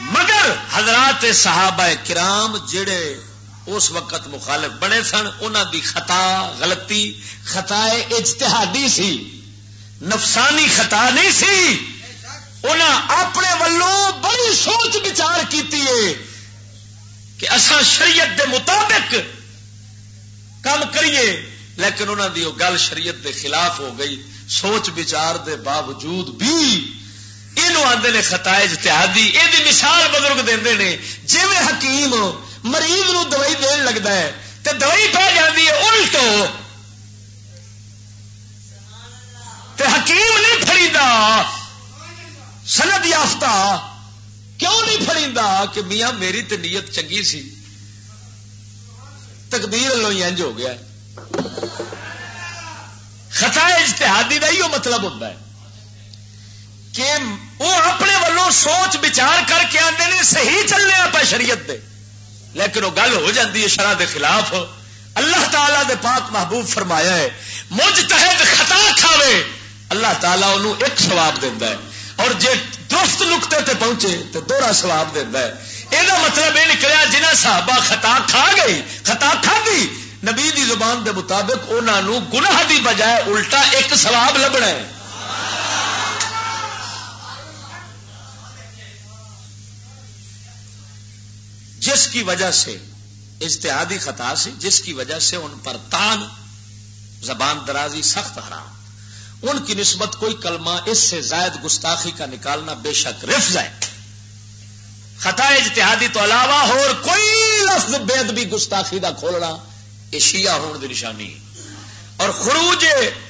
مگر حضرات صحابہ کرام جڑے اس وقت مخالف بنے سن انہوں دی خطا غلطی، خطا اجتہادی سی۔ نفسانی خطا نہیں سی۔ انہاں اپنے ولوں بڑی سوچ بچار کی کہ اصا شریعت دے مطابق کام کریے، لیکن انہوں دی وہ گل شریعت دے خلاف ہو گئی۔ سوچ بچار دے باوجود بھی یہ آدھے نے خطا اجتہادی یہ مثال بزرگ دے نے جی حکیم مریض نو دوائی دین لگتا ہے تو دوائی پہ جاتی ہے، الٹو۔ تے حکیم نہیں فریدا سند یافتہ۔ کیوں نہیں فریدا کہ میاں میری تے نیت چنگی سی؟ تقدیر لو انج ہو گیا خطا اجتہادی کا ہی مطلب ہوتا ہے کہ وہ اپنے والوں سوچ بچار کر کے آتے ہیں، صحیح چلنے آپ شریعت دے۔ لیکن وہ گل ہو جاتی ہے شرح دے خلاف۔ اللہ تعالی دے پاک محبوب فرمایا ہے مجھ تحت خطا کھاوے۔ اللہ تعالیٰ انہوں ایک سواب دینا ہے۔ اور جے درست نقطے تے پہنچے تو دوہرا سواب دینا ہے۔ یہ مطلب یہ نکلیا جنہ صحابہ خطا کھا گئی، خطا کھا دی نبی دی زبان دے مطابق انہوں گناہ دی بجائے الٹا ایک سواب لبنا ہے۔ جس کی وجہ سے اجتہادی خطا سی، جس کی وجہ سے ان پر تان، زبان درازی سخت حرام۔ ان کی نسبت کوئی کلمہ اس سے زائد گستاخی کا نکالنا بے شک رفظ ہے۔ خطا اجتہادی تو علاوہ اور کوئی لفظ بےد بھی گستاخی دا کھولنا یہ شیعہ ہون دی نشانی اور خروج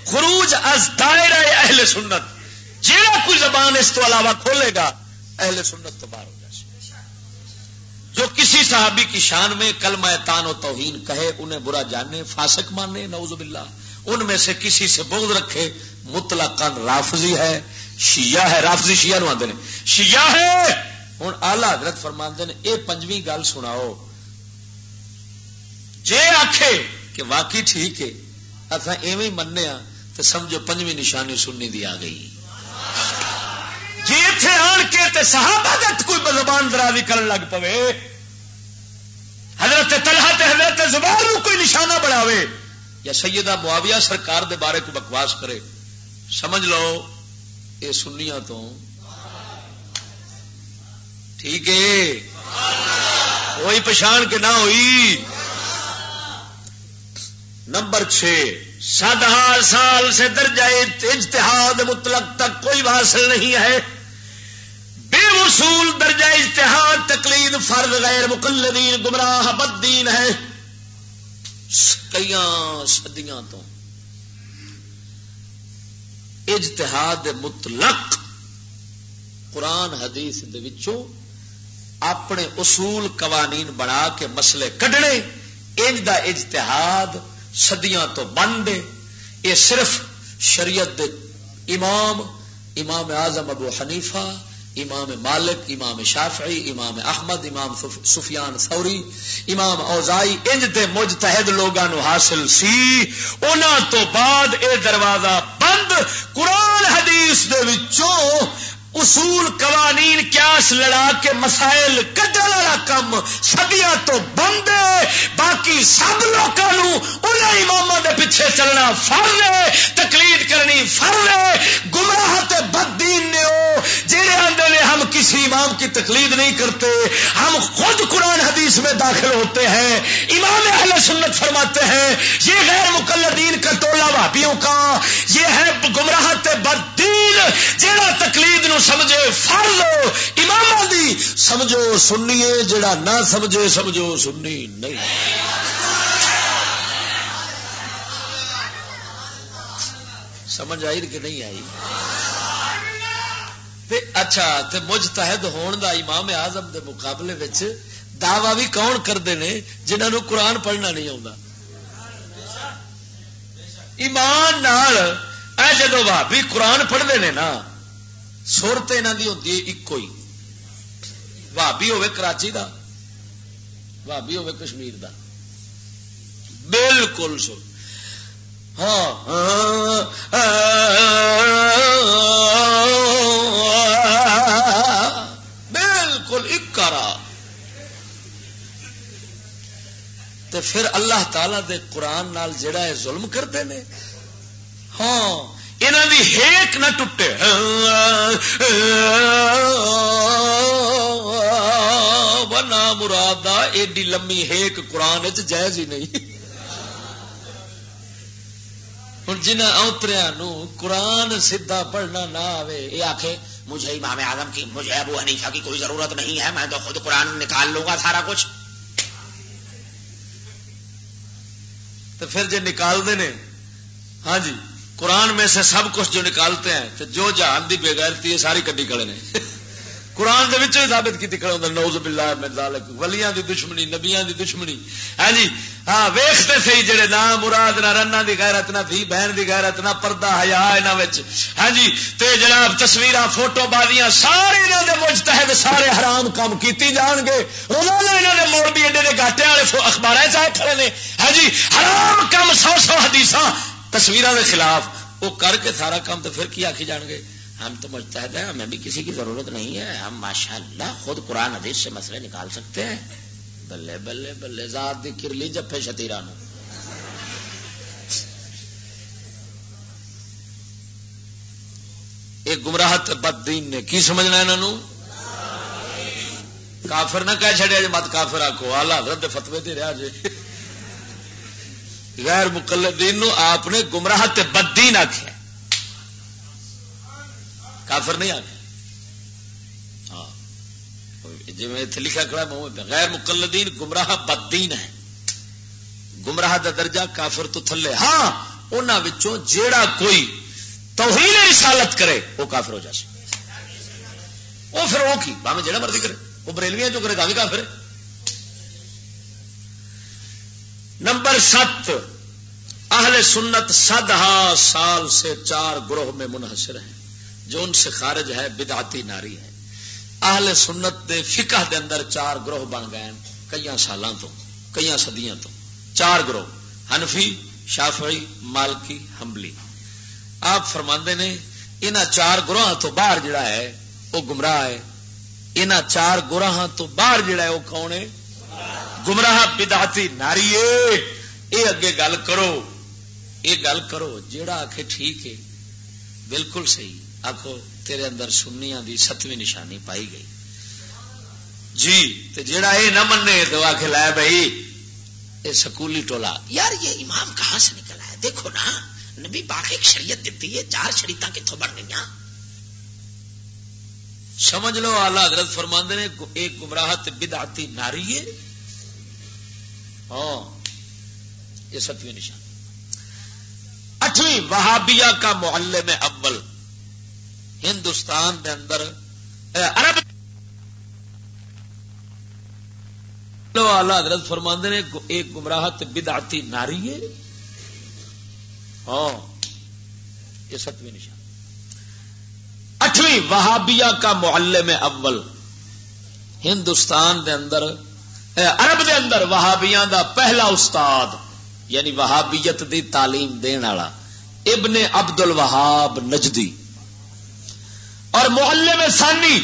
خروج از دائرہ اہل سنت۔ جیڑا کوئی زبان اس تو علاوہ کھولے گا، اہل سنت تو باہر ہو۔ جو کسی صحابی کی شان میں کلمہ تان و توہین کہے، انہیں برا جانے فاسق مانے نعوذ باللہ۔ ان میں سے کسی سے بغض رکھے مطلق رافضی ہے، شیعہ ہے، رافضی شیعہ نو آدھے شیعہ ہے! ہوں آلہ حضرت فرماندے نے، اے پنجویں گل سناؤ۔ جے آخے کہ واقعی ٹھیک ہے اصا ایویں مننے ہاں تو سمجھو پنجویں نشانی سننی دی آ گئی۔ جی اتے آن کے تے صحابہ دت کوئی زبان درازی کرن لگ پوے حضرت طلحہ تے حضرت زبان نو کوئی نشانہ بناوے یا سیدہ معاویہ سرکار دے بارے کو بکواس کرے؟ سمجھ لو یہ سنیا تو ٹھیک ہے۔ وہی پچھان کے نہ ہوئی۔ نمبر چھ سدہ سال سے درجہ اجتہاد مطلق تک کوئی حاصل نہیں ہے۔ بے وصول درجہ اجتہاد تقلید فرض غیر مقلدین، گمراہ بدین ہے۔ کئی صدیاں تو۔ اجتہاد مطلق قرآن حدیث دے وچوں اپنے اصول قوانین بنا کے مسئلے کڈنے، انج دا اجتہاد صدیاں تو بند یہ صرف شریعت دے امام امام اعظم ابو حنیفہ امام مالک، امام شافعی، امام احمد، امام سفیان سوری امام اوزائی، انج دے مجتہد لوگوں حاصل سی۔ انہاں تو بعد اے دروازہ بند، قرآن حدیث دے وچوں اصول قوانین کیاس لڑا کے مسائل کڈن والا کم سدیا تو بند باقی سب لوگوں امام دے پیچھے چلنا فر ہے، تقلید کرنی فر ہے۔ گمراہ بدین نے وہ جہے آدھے نے ہم کسی امام کی تقلید نہیں کرتے، ہم خود قرآن حدیث میں داخل ہوتے ہیں، امام اہل سنت فرماتے ہیں، یہ غیر مقلدین کا ٹولہ بھابیوں کا، یہ ہے گمراہ بدین جہاں تقلید نو سمجھے فرض امام دی، سمجھو سنیے، جڑا نہ سمجھے سمجھو سنی نہیں۔ سمجھ آئی کہ نہیں آئی؟ اچھا تے مجتہد ہون دا امام اعظم دے مقابلے وچ دعوی بھی کون کرتے ہیں جنہوں قرآن پڑھنا نہیں آتا ایمان نال، اے جدو بھابی قرآن پڑھتے ہیں نا سر تو یہاں کی ہوتی ہے ایک ہی بھابی ہوے کراچی کا بھابی ہوے کشمیر کا بالکل سر ہاں بالکل ایک کرا تے پھر اللہ تعالی دے قرآن نال جڑا ہے ظلم کرتے ہیں ہاں یہاں دی ہیک نہ ٹوٹے۔ بنا مراد ایڈی لمبی ہیک قرآن جائز ہی نہیں۔ ہوں جنہ اوتریا قرآن سیدا پڑھنا نہ آئے یہ آخ مجھے امام آدم کی، مجھے ابو حنیفہ کی کوئی ضرورت نہیں ہے، میں تو خود قرآن نکال لوں گا سارا کچھ۔ تو پھر جی نکالتے ہیں ہاں جی قرآن میں سے سب کچھ جو نکالتے ہیں تو جو جہان کی بےغیرتی ہے، ساری کڈی کڑے نے۔ قرآن کے ثابت کی کھڑے ہوتا نوز باللہ من ذالک۔ ولیاں دی دشمنی، نبیاں دی دشمنی۔ ہاں جی ہاں ویختے سی جڑے، نہ مراد، نہ رنا دی غیرت، نہ تھی بہن دی غیرت، نہ پردہ حیا انہاں وچ۔ ہاں جی تے جناب تصویراں، فوٹو بازیاں، سارے انہاں دے مجتہد سارے حرام کام کیتی جان گے۔ روزانہ انہاں دے مولوی ایڈے دے گاٹے والے اخباراں چ کھڑے نے۔ ہاں جی حرام کام سو سو حدیثاں تصویراں دے خلاف وہ کر کے سارا کام تو پھر کی آخی جان گے؟ ہم تو مجتہد ہیں، ہمیں بھی کسی کی ضرورت نہیں ہے۔ ہم ماشاء اللہ خود قرآن حدیث سے مسئلے نکال سکتے ہیں۔ بلے بلے بلے، ذات دی کرلی جفے شتیرا نو۔ ایک گمراہت بد دین نے کی سمجھنا انہوں کافر نہ کہہ چڑیا جی مت کافر آخو آلہ حضرت فتوے دے رہا جی۔ غیر مقلدین نو آپ نے گمراہت بد دین آخیا کافر نہیں آ ہاں۔ جی میں اتنے لکھا کھڑا غیر مقلدین گمراہ بدین ہے گمراہ دا درجہ کافر تو تھلے۔ ہاں انہوں جیڑا کوئی توہین رسالت کرے، وہ کافر ہو جائے وہ پھر وہ کی؟ باہم جہاں مرضی کرے۔ وہ بریلویاں جو کرے گا بھی کافر ہے۔ نمبر سات، اہل سنت سدہ سال سے چار گروہ میں منحصر ہیں، جو ان سے خارج ہے، بدعتی ناری ہے اہل سنت دے فقہ دے اندر چار گروہ بن گئے کئی سالوں تو کئی صدیاں تو۔ چار گروہ، حنفی، شافعی، مالکی حملی آپ فرما نے ان چار گروہ تو باہر جڑا ہے، وہ گمراہ ہے۔ ان چار گروہ تو باہر جڑا ہے، وہ کون ہے؟ گمراہ بدعتی ناری اے اگے گل کرو یہ گل کرو، جیڑا آخ ٹھیک ہے، بالکل صحیح۔ آخو تیرے اندر سنیا دی ستویں نشانی پائی گئی۔ جی جیڑا یہ نہ مننے تو آ کے لایا بھائی یہ سکولی ٹولا۔ یار، یہ امام کہاں سے نکلا ہے دیکھو نا، نبی باقی ایک شریعت دیتی ہے، چار شریعت کتوں بن گئی سمجھ لو، آلہ حضرت فرماندے نے ایک گمراہت بدعتی ناری ہے ہاں یہ ستویں نشان۔ اٹھویں، وہابیہ کا معلم اول۔ ہندوستان دے اندر عرب آلہ حضرت فرما نے ایک گمراہت بدعتی ناری ہے۔ ہاں یہ ستویں نشان۔ اٹھویں، وہابیہ کا معلم اول۔ ہندوستان دے اندر عرب دے اندر وہابیاں دا پہلا استاد یعنی وہابیت دی تعلیم دین والا، ابن عبد الوہاب نجدی۔ اور محلے میں سانی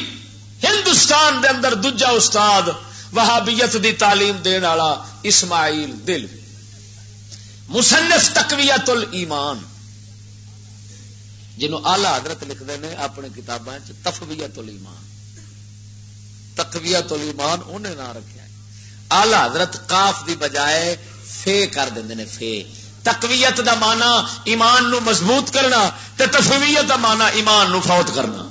ہندوستان دے اندر دجا استاد وہابیت دی تعلیم دین والا اسماعیل دل۔ مسنف تقویت الایمان، جنہوں آلہ حضرت لکھتے ہیں اپنے کتابیں تفویت الایمان۔ تقویت الایمان انہیں نہ رکھا ہے آلہ حضرت کاف دی بجائے فے کر دیں فے۔ تقویت دا مانا ایمان نو مضبوط کرنا تے تفویت دا مانا ایمان نو فوت کرنا۔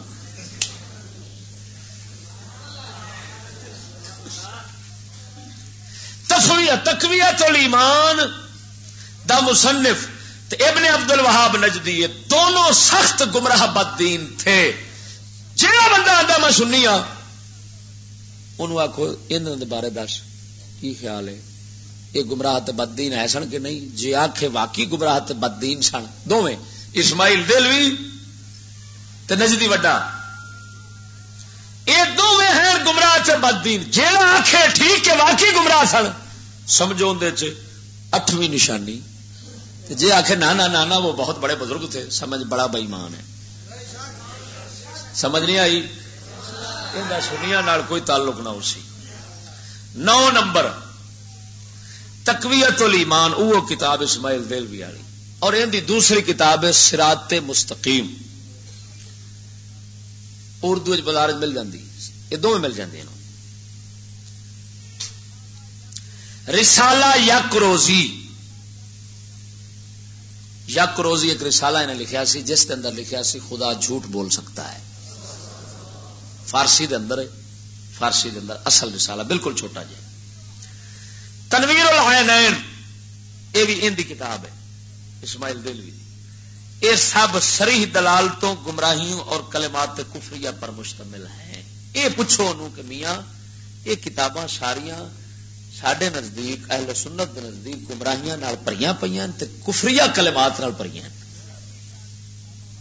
تکویا ایمان دا مصنف ابن عبد الوہاب نجدی دونوں سخت گمراہ بد دین تھے۔ جہاں بندہ آتا میں سنی ہوں انہوں آخو ان بارے دس۔ کی خیال ہے؟ یہ گمراہ بد دین ہے سن کہ نہیں؟ جی آخ واقعی گمراہ بد دین سن دونیں اسماعیل دل بھی نجدی وڈا۔ یہ دونیں ہیں گمراہ بد دین جہاں آخے ٹھیک ہے واقعی گمراہ سن، سمجھو اندر اٹھویں نشانی۔ جی آخ نانا نانا، وہ بہت بڑے بزرگ تھے، سمجھ بڑا بئیمان ہے۔ سمجھ نہیں آئی؟ سنیا کوئی تعلق نہ اسی نو نمبر تقویت الایمان وہ کتاب اسماعیل دلوی والی۔ اور ان دی دوسری کتاب ہے سرات مستقیم۔ اردو بازار مل جاتی یہ دونوں مل جاتی ہیں۔ رسالہ یک روزی۔ یک روزی ایک رسالہ انہیں لکھیا سی، جس کے اندر لکھیا سی، خدا جھوٹ بول سکتا ہے۔ فارسی دے اندر ہے۔ فارسی دے اندر اصل رسالہ بالکل چھوٹا جی۔ تنویر العینین، یہ بھی ان دی کتاب ہے، اسماعیل دلوی یہ سب سریح دلالتوں گمراہیوں اور کلمات کفریہ پر مشتمل ہیں۔ یہ پوچھو انہوں کہ میاں، یہ کتاباں ساریاں سڈے نزدیک، اہل سنت نزدیک گمراہیاں پریاں پہ کفری کلمات پریاں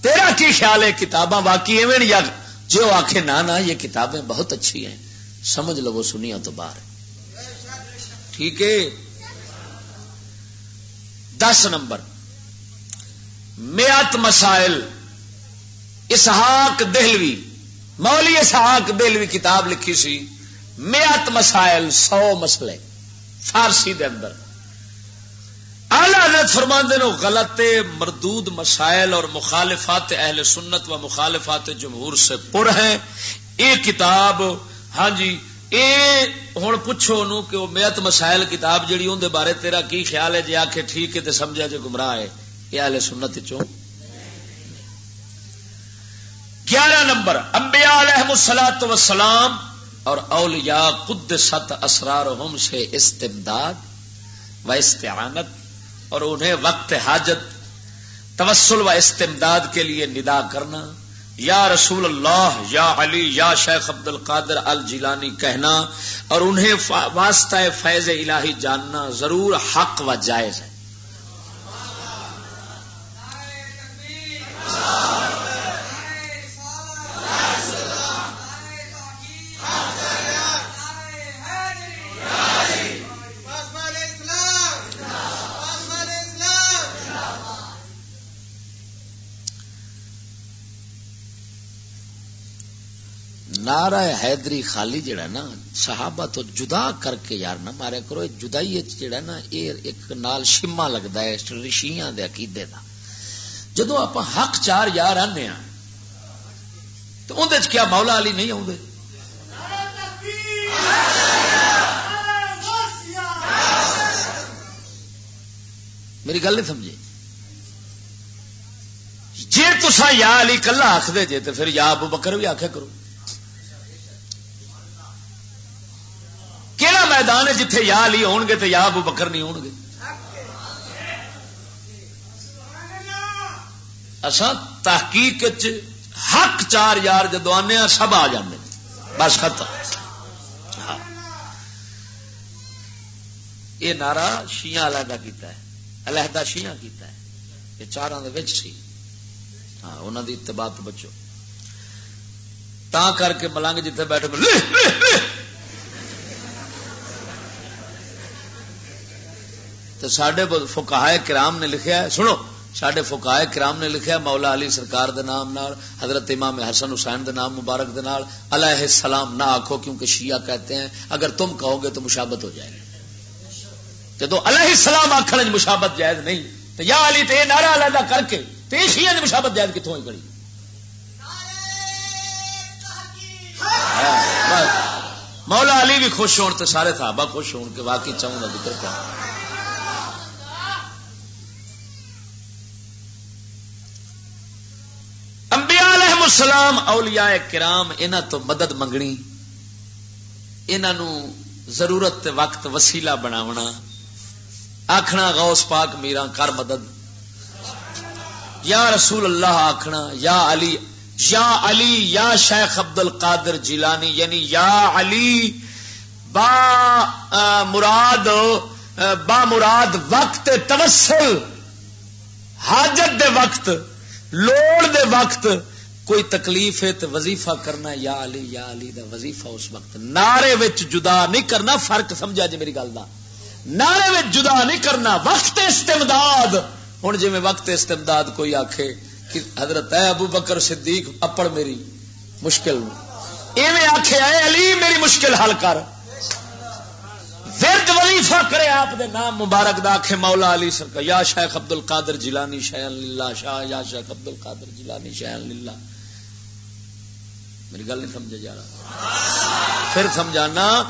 تیرا کی خیال ہے کتاباں باقی ایویں یا جو آخے نہ، یہ کتابیں بہت اچھی ہیں۔ سمجھ لو سنیا تو باہر ٹھیک ہے؟ This number. میات مسائل۔ اسحاق دہلوی۔ مولی اسحاق دہلوی کتاب لکھی سی۔ میات مسائل سو مسئلے۔ فارسی دے اندر۔ آلہ حضرت فرماندے نو غلط، مردود مسائل اور مخالفات اہل سنت و مخالفات جمہور سے پر ہیں۔ یہ کتاب ہاں جی یہ ہوں پوچھو نو کہ وہ میت مسائل کتاب جڑی اندر بارے تیرا کی خیال ہے؟ جی آ کے ٹھیک ہے تو سمجھا جی گمراہ ہے۔ یہ اہل سنت چو گیارہ نمبر، انبیاء علیہ السلام وسلام اور اولیاء قد ست اسرار سے استمداد و استعانت اور انہیں وقت حاجت، توسل و استمداد کے لیے ندا کرنا۔ یا رسول اللہ، یا علی، یا شیخ عبد القادر الجیلانی کہنا اور انہیں واسطہ فیض الہی جاننا ضرور حق و جائز ہے۔ نارا حیدری خالی جڑا نا، صحابہ تو جدا کر کے یار نہ مارے کرو جدائی جڑا نا، یہ ایک نال شما لگتا ہے رشیاں دے عقیدے دا۔ جدو آپ حق چار یار آنے ہاں تو اندر کیا مولا علی نہیں آؤں میری گل نہیں سمجھے جی تسا یا علی کلا آخ دے جے تو پھر یا ابو بکر بھی آخیا کرو کہڑا میدان ہے جتھے یا علی ہون گے تو یا ابو بکر نہیں ہون گے۔ اصا تحقیق حق چار یار جدو آنے سب آ جانے بس ختم۔ ہاں۔ یہ نعرا شیاں علیحدہ کیتا ہے۔ علیحدہ شیاں کیتا ہے۔ یہ چاروں کے سی۔ ہاں انہوں دی اتباع تو بچو۔ تا کر کے ملنگ جتنے بیٹھے تو سڈے فکاہ کرام نے لکھا ہے۔ سنو سڈے فکاہ کرام نے لکھا مولا علی سرکار دے نام نال، حضرت امام حسن حسین دے نام مبارک دے نال۔ علیہ السلام نہ آخو کیونکہ شیعہ کہتے ہیں، اگر تم کہو گے تو مشابت ہو جائے گا جب علیہ السلام آخر مشابت جائز نہیں۔ تو یا علی تو یہ نعرہ علیحدہ کر کے تو یہ شیعہ نے مشابت جائز کتوں ہی کری مولا علی بھی خوش ہون تو سارے صحابہ خوش ہون کے واقعی چاہوں گا ذکر کیا السلام اولیاء کرام انہ تو مدد منگنی انہوں ضرورت وقت وسیلہ بناونا آخنا غوث پاک میرا کر مدد۔ یا رسول اللہ آخنا یا علی یا علی، یا شیخ عبد القادر جیلانی یعنی یا علی با مراد با مراد وقت توسل، حاجت دے وقت، لوڑ دے وقت کوئی تکلیف ہے تو وظیفہ کرنا یا علی یا علی دا وظیفہ اس وقت۔ نعرے وچ جدا نہیں کرنا فرق سمجھا جی میری گل کا نعرے وچ جدا نہیں کرنا، وقت استمداد۔ ہوں جی وقت استمداد کوئی آخے کہ حضرت ہے ابو بکر صدیق، اپڑ میری مشکل ایویں آخے آئے علی، میری مشکل حل کر۔ ورد وظیفہ کرے آپ دے نام مبارک دا آخے مولا علی سرکار۔ یا شیخ عبد القادر جیلانی، شیخ اللہ شاہ، یا شیخ عبد القادر جیلانی، شیخ اللہ میری گل نہیں سمجھے جا رہا۔ پھر سمجھانا،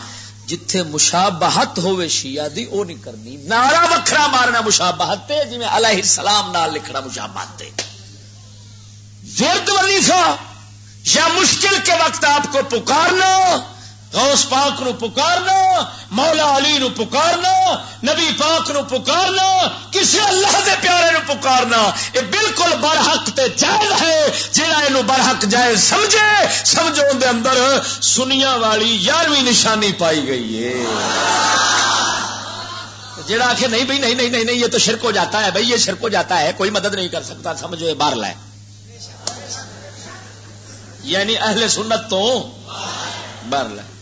جتھے مشابہت ہوئے شیعہ دی، او نہیں کرنی۔ نارا وکھرا مارنا مشابہت تے جی میں علیہ السلام نال لکھنا مشابہت تے۔ زرد وظیفہ یا مشکل کے وقت آپ کو پکارنا غوث پاک نو پکارنا، مولا علی نو پکارنا، نبی پاک نو پکارنا کسی اللہ دے پیارے نو پکارنا یہ بالکل برحق تے جائز ہے جہاں یہ برحق جائز سمجھے، سمجھو اندر اندر سنیا والی یارویں نشانی پائی گئی ہے۔ جڑا آخر نہیں بھائی نہیں نہیں نہیں نہیں، یہ تو شرک ہو جاتا ہے بھائی یہ شرک ہو جاتا ہے، کوئی مدد نہیں کر سکتا، سمجھو یہ بار لائے یعنی اہل سنت تو بار لائے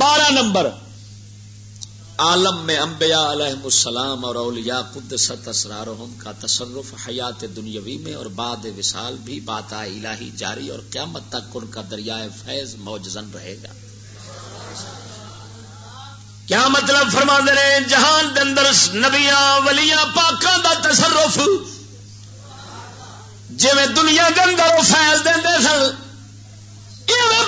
بارہ نمبر۔ عالم میں انبیاء علیہ السلام اور اولیاء قدست اسرارہم کا تصرف حیات دنیاوی میں اور بعد وصال بھی بات الہی جاری اور قیامت تک ان کا دریائے فیض موجزن رہے گا۔ کیا مطلب فرما دے جہان دے اندر نبیاں ولیاں پاکاں دا تصرف۔ جی دنیا کے اندر وہ فیض دے سن۔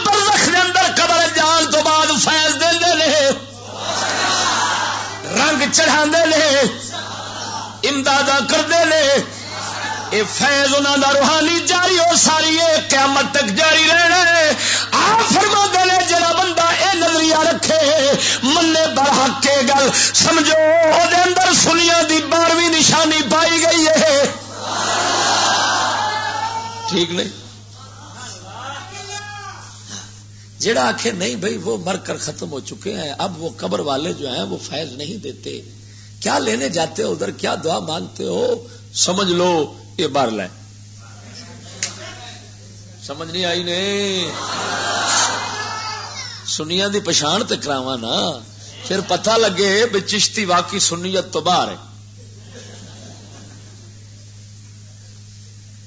برزخ دے اندر قبر جان تو بعد فیض دے رہے رنگ چڑھا لے؟ امداد کرتے لے؟ اے فیض انہوں دا روحانی جاری ہو ساری ہے قیامت تک جاری رہنا ہے۔ آپ فرما دے جڑا بندہ اے نظریہ رکھے منے برحق کے گل۔ سمجھو او دے اندر سنیا دی بارہویں نشانی پائی گئی ہے۔ ٹھیک نہیں؟ جڑا آخ نہیں بھائی وہ مر کر ختم ہو چکے ہیں، اب وہ قبر والے جو ہیں وہ فیض نہیں دیتے۔ کیا لینے جاتے ہو ادھر؟ کیا دعا مانگتے ہو؟ سمجھ لو، یہ بار لائے سمجھ نہیں آئی نے؟ سنیا دی پچھان تے کراوا نا۔ پھر پتہ لگے بھی چشتی واقعی سنیت تو باہر ہے۔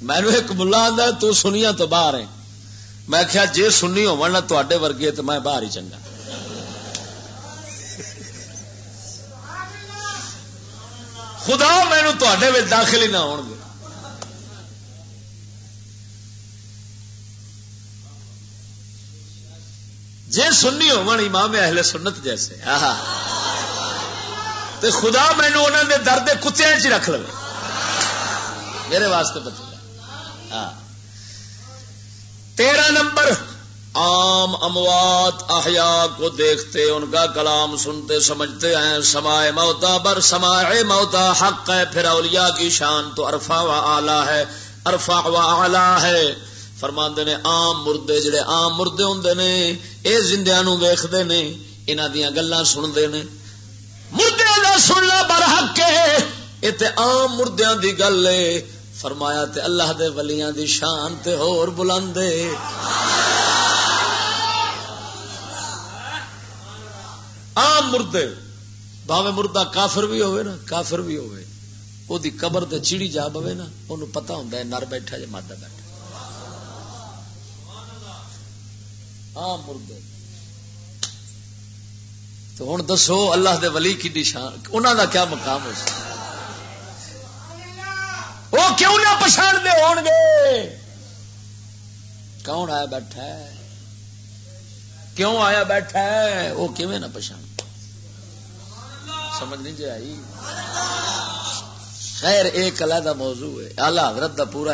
میں نے ایک ملا آدھا تو سنیا تو باہر ہے میں کیا جی سنی ہو تے ورگے تو میں باہر ہی چنگا۔ خدا مینو تے داخل ہی نہ ہو گے۔ جی سنی ہو امام اہل سنت جیسے۔ تو خدا مینو انہوں نے درد کتیا چ رکھ لو میرے واسطے بتا ہاں۔ تیرہ نمبر عام اموات احیاء کو دیکھتے، ان کا کلام سنتے، سمجھتے ہیں۔ سمائے موتا بر سمائے موتا حق ہے، پھر اولیاء کی شان تو ارفا و آلہ ہے۔ ارفا و آلہ ہے۔ فرماندے نے عام مردے، جڑے عام مردے ہوں نے یہ زندیا نو ویختے نے انہوں دیا گلا سنتے نے۔ مردے کا سننا بر حق ہے یہ عام مردیا دی گل ہے۔ فرمایا تے اللہ دے ولیاں دی شان تے ہور بلندے عام مردے باوے مردہ کافر بھی ہوئے نا، کافر بھی ہوئے۔ او دی قبر تے چیڑی جا بوے نا انہوں پتہ ہوندا ہے نر بیٹھا جے مادہ بیٹھا۔ عام مردے۔ تو ہوں دسو اللہ دے ولی کی شان انہوں دا کیا مقام ہو سکتا وہ کیوں نہ پچھاڑ دے ہون گے؟ کون آیا بیٹھا ہے؟ کیوں آیا بیٹھا ہے؟ وہ کیویں نہ پچھاڑ؟ سمجھ نہیں جی آئی؟ خیر ایک علیحدہ موضوع ہے۔ آلہ حضرت دا پورا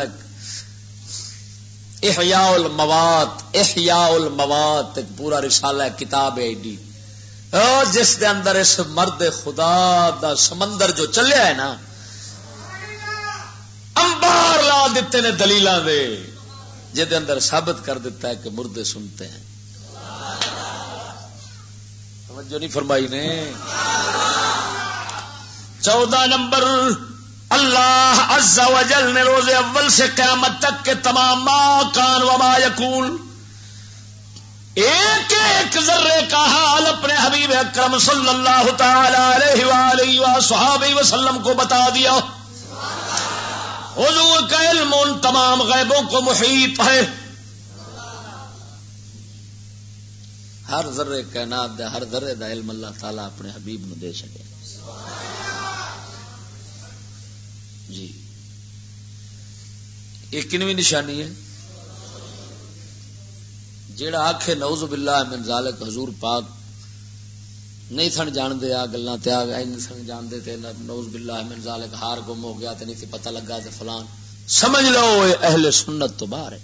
احیاء الموات احیاء الموات، ایک پورا رسالہ کتاب ہے ایڈی۔ جس دے اندر اس مرد خدا دا سمندر جو چلیا ہے نا امبار لا دیتے نے دلیل دے جہد اندر ثابت کر دیتا ہے کہ مردے سنتے ہیں۔ توجہ نہیں فرمائی نے۔ چودہ نمبر، اللہ عز و جل نے روز اول سے قیامت تک کے تمام ما کان و ما یکون، ایک ایک ذرے کا حال اپنے حبیب اکرم صلی اللہ تعالی علیہ وآلہ وآلہ وسلم کو بتا دیا۔ حضور کا علم ان تمام غیبوں کو محیط ہے۔ ہر ذرے کائنات دے ہر ذرے دا علم اللہ تعالی اپنے حبیب نو دے سکے۔ جی۔ یہ کنویں نشانی ہے۔ جیڑا آخ نوز باللہ من ذالک حضور پاک نہیں سن جانتے، آ گلا سن جانتے تے نوز باللہ من ذالک، ہار گم ہو گیا تے نہیں پتہ لگا تے فلان۔ سمجھ لو اہل سنت تو باہر ہے۔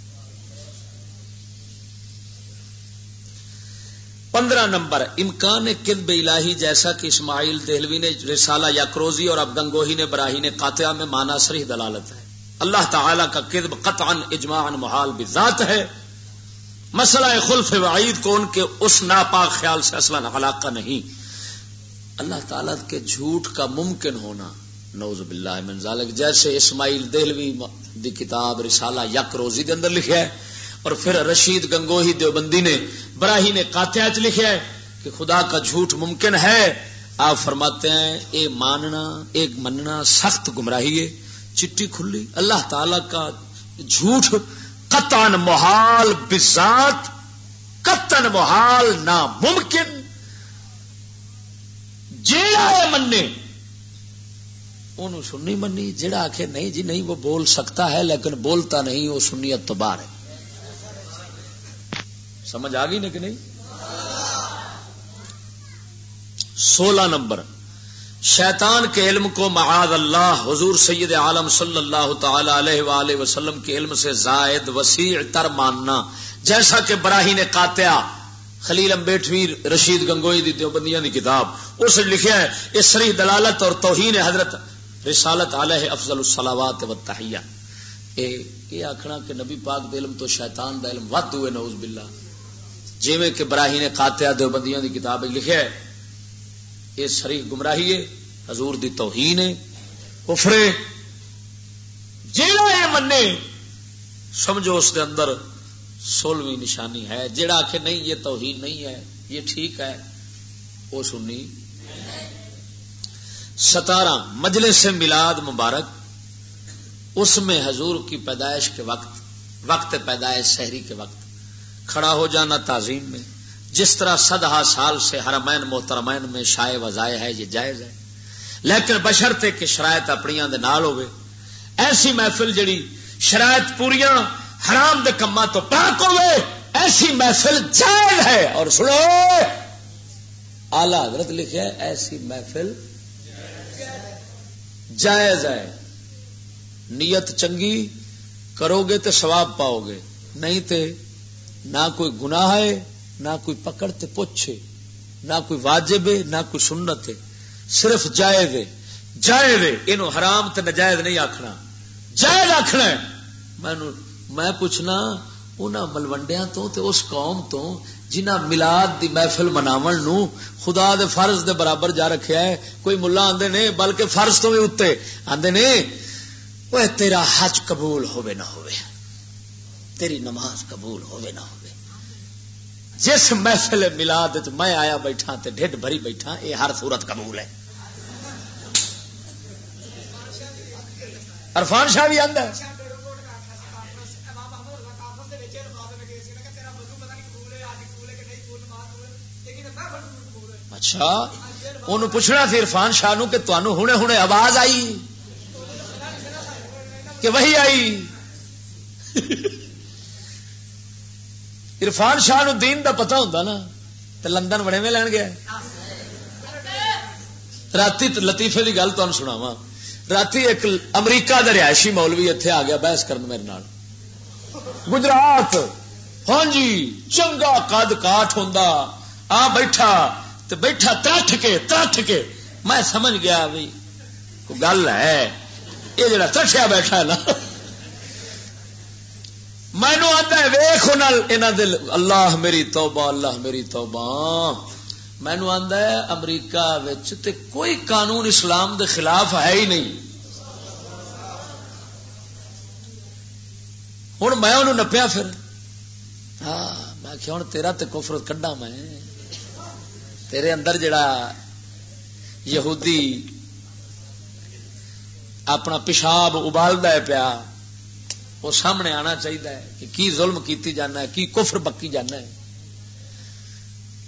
پندرہ نمبر، امکان کدب الہی جیسا کہ اسماعیل دہلوی نے رسالہ یا کروزی اور اب گنگوہی نے براہی نے قاتیہ میں مانا سری دلالت ہے۔ اللہ تعالی کا کدب قطعا اجماع محال بذات ہے۔ مسئلہ خلف وعید کو ان کے اس ناپاک خیال سے اصلا علاقہ نہیں۔ اللہ تعالی کے جھوٹ کا ممکن ہونا نوز باللہ من ذالک، جیسے اسماعیل دہلوی دی کتاب رسالہ یک روزی دے اندر لکھا ہے، اور پھر رشید گنگوہی دیوبندی نے، براہی نے کاتیا چ لکھا ہے کہ خدا کا جھوٹ ممکن ہے۔ آپ فرماتے ہیں، اے ماننا ایک مننا، سخت گمراہی ہے، چٹی کھلی۔ اللہ تعالی کا جھوٹ قطن محال بسات قطن محال ناممکن۔ جیڑا ہے مننے انہوں سننی منی جڑا آخ نہیں جی نہیں وہ بول سکتا ہے، لیکن بولتا نہیں، وہ سنیت تو باہر ہے۔ سمجھ آ گئی نا کہ نہیں؟ سولہ نمبر۔ شیطان کے علم کو معاذ اللہ، حضور سید عالم صلی اللہ تعالی علیہ وآلہ وسلم کے علم سے زائد وسیع تر ماننا۔ جیسا کہ براہی نے کاتیا خلیل امبیٹوی رشید گنگوئی دی دیوبندیاں دی کتاب، اس لکھیا ہے، اس سری دلالت اور توہین حضرت رسالت علیہ افضل الصلاوات و تحیہ اے، یہ آکھنا کہ نبی پاک دے علم تو شیطان دا علم ود ہوئے، نعوذ باللہ۔ جیویں کہ براہی نے قاتیا دیوبندیاں دی کتاب لکھیا ہے یہ سری گمراہی ہے، حضور دی توہین ہے کفرے جیڑا یہ منے سمجھو اس دے اندر سولہویں نشانی ہے۔ جیڑا کہ نہیں، یہ توہین نہیں ہے، یہ ٹھیک ہے، وہ سنی۔ ستارہ، مجلس میلاد مبارک۔ اس میں حضور کی پیدائش کے وقت وقت پیدائش، شہری کے وقت۔ کھڑا ہو جانا تعظیم میں۔ جس طرح سدہ سال سے حرمین محترمین میں شائع وزائے ہے، یہ جائز ہے۔ لیکن بشرتے کہ شرائط اپنی نال ہوئے ایسی محفل جڑی شرائط پوریا حرام دے کما تو پاک ہوئے ایسی محفل جائز ہے۔ اور سنو، آلہ حضرت لکھے ایسی محفل جائز ہے۔ نیت چنگی کرو گے تو سواب پاؤ گے، نہیں تے نہ کوئی گناہ ہے۔ نہ کوئی پکڑ تے پوچھے، نہ کوئی واجب ہے، نہ کوئی سنت ہے۔ صرف جائز ہے۔ جائز ہے یہ حرام تے نجائز نہیں آخنا جائز آخنا میں میں پوچھنا ان ملوڈیا تو تے اس قوم تو جنہ ملاد دی محفل مناو نو خدا دے فرض دے برابر جا رکھیا ہے، کوئی ملا آندے نے، بلکہ فرض تو بھی اتنے آندے نے وہ تیرا حج قبول ہوے نہ ہوے تیری نماز قبول ہوے نہ ہوے جس محفل ملاد میں آیا بیٹھا تے ڈھڈ بھری بیٹھا، یہ ہر صورت قبول ہے۔ عرفان شاہ بھی آدھا اچھا ان پوچھنا سی عرفان شاہ نو کہ تمہوں ہنے ہنے آواز آئی؟ کہ وہی آئی؟ عرفان شاہ نو دین دا پتا ہوں نا تو لندن بڑے میں لین گیا۔ رات لطیفے کی گل تمہیں سناوا رات ایک امریکہ کا رہائشی مولوی اتنے آ گیا بحث کرن میرے نال۔ گجرات۔ ہاں جی چنگا کد کاٹ ہوں آ بیٹھا تو بیٹھا ترٹ کے ترٹ کے۔ میں سمجھ گیا بھی گل ہے۔ یہ جڑا ترٹیا بیٹھا ہے نا۔ مینو آتا ہے ویخ دل اللہ میری توبہ، اللہ میری توبہ۔ مینو آتا ہے، امریکہ تے کوئی قانون اسلام دے خلاف ہے ہی نہیں۔ ہوں میں انہوں نپیا پھر۔ ہاں میں کہ ہوں تیرا تے کفر کڈا میں؟ تیرے اندر جڑا یہودی اپنا پیشاب ابالتا ہے پیا۔ وہ سامنے آنا چاہیے کہ کی ظلم کیتی جانا ہے، کی کفر بکی جانا ہے۔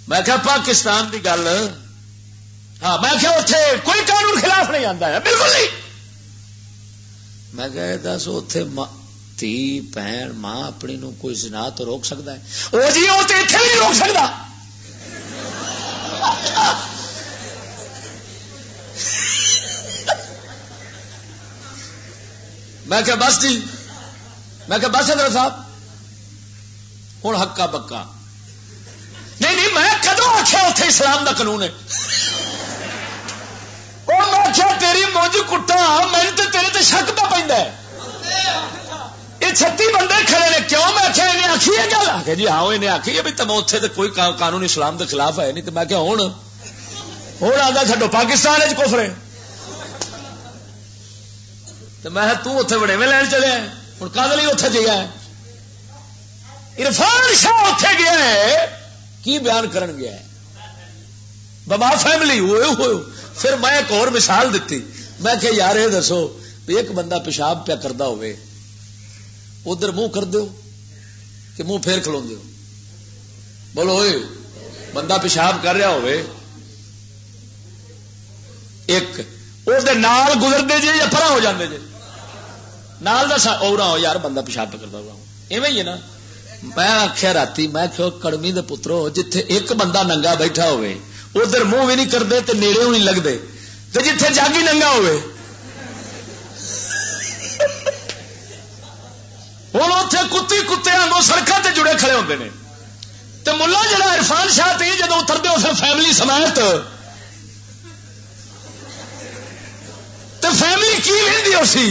میں کہا، پاکستان کی گل۔ ہاں میں کیا اتے کوئی قانون خلاف نہیں آتا ہے۔ بالکل نہیں۔ میں کہ دس اتے تھی، بہن، ماں اپنی نو کوئی زنا تو روک سکتا ہے۔ وہ جی وہ تو اتنے نہیں روک سکتا میں کہ بس جی۔ میں کہ بس حضرت صاحب، ہوں ہکا بکا نہیں نہیں، میں کدو آخیا اتنے اسلام دا قانون ہے؟ وہ میں آخیا تیری موج کٹا میں تیرے تے شک پہ پہ یہ چھتی بندے کھڑے نے، کیوں؟ میں آخیا انہیں آخی ہے گل؟ آ جی ہاں انہیں آخی ہے بھی تم اتنے تو کوئی قانون اسلام کے خلاف ہے نہیں تو میں کیا ہوں ہوں آتا چڈو پاکستان چفرے تو میں تے بڑے میں لین چلے ہوں۔ کدل ہی اتنے جگہ عرفان شاہ اتے گیا ہے۔ کی بیان کرن گیا ہے؟ بابا فیملی، ہوئے ہوئے۔ پھر میں ایک اور مثال دیتی۔ میں کہ یار، یہ دسو ایک بندہ پیشاب پیا کرتا ہوئے۔ ادھر منہ کر دو کہ منہ پھیر کھلو دو بولو ہوئے بندہ پیشاب کر رہا ہوئے۔ ایک نال گزرتے جی یا پرا ہو جاندے جی؟ نال دا اور یار بندہ پیشاب پہ کرتا ہوا ایویں ہی نا۔ میں آخیا رات میں آخو کڑمی دے پترو جتھے ایک بندہ ننگا بیٹھا ہوئے ادھر منہ بھی نہیں کرتے تے نیڑے نہیں لگتے تو جتھے جاگی ننگا ہوئے ہوں اتنے کتی کتے آگوں سڑکوں سے جڑے کھڑے ہوتے ہیں تو ملا جڑا عرفان شاہ تھی جب اترتے اسے فیملی سمیت۔ تو فیملی کی لینی اسی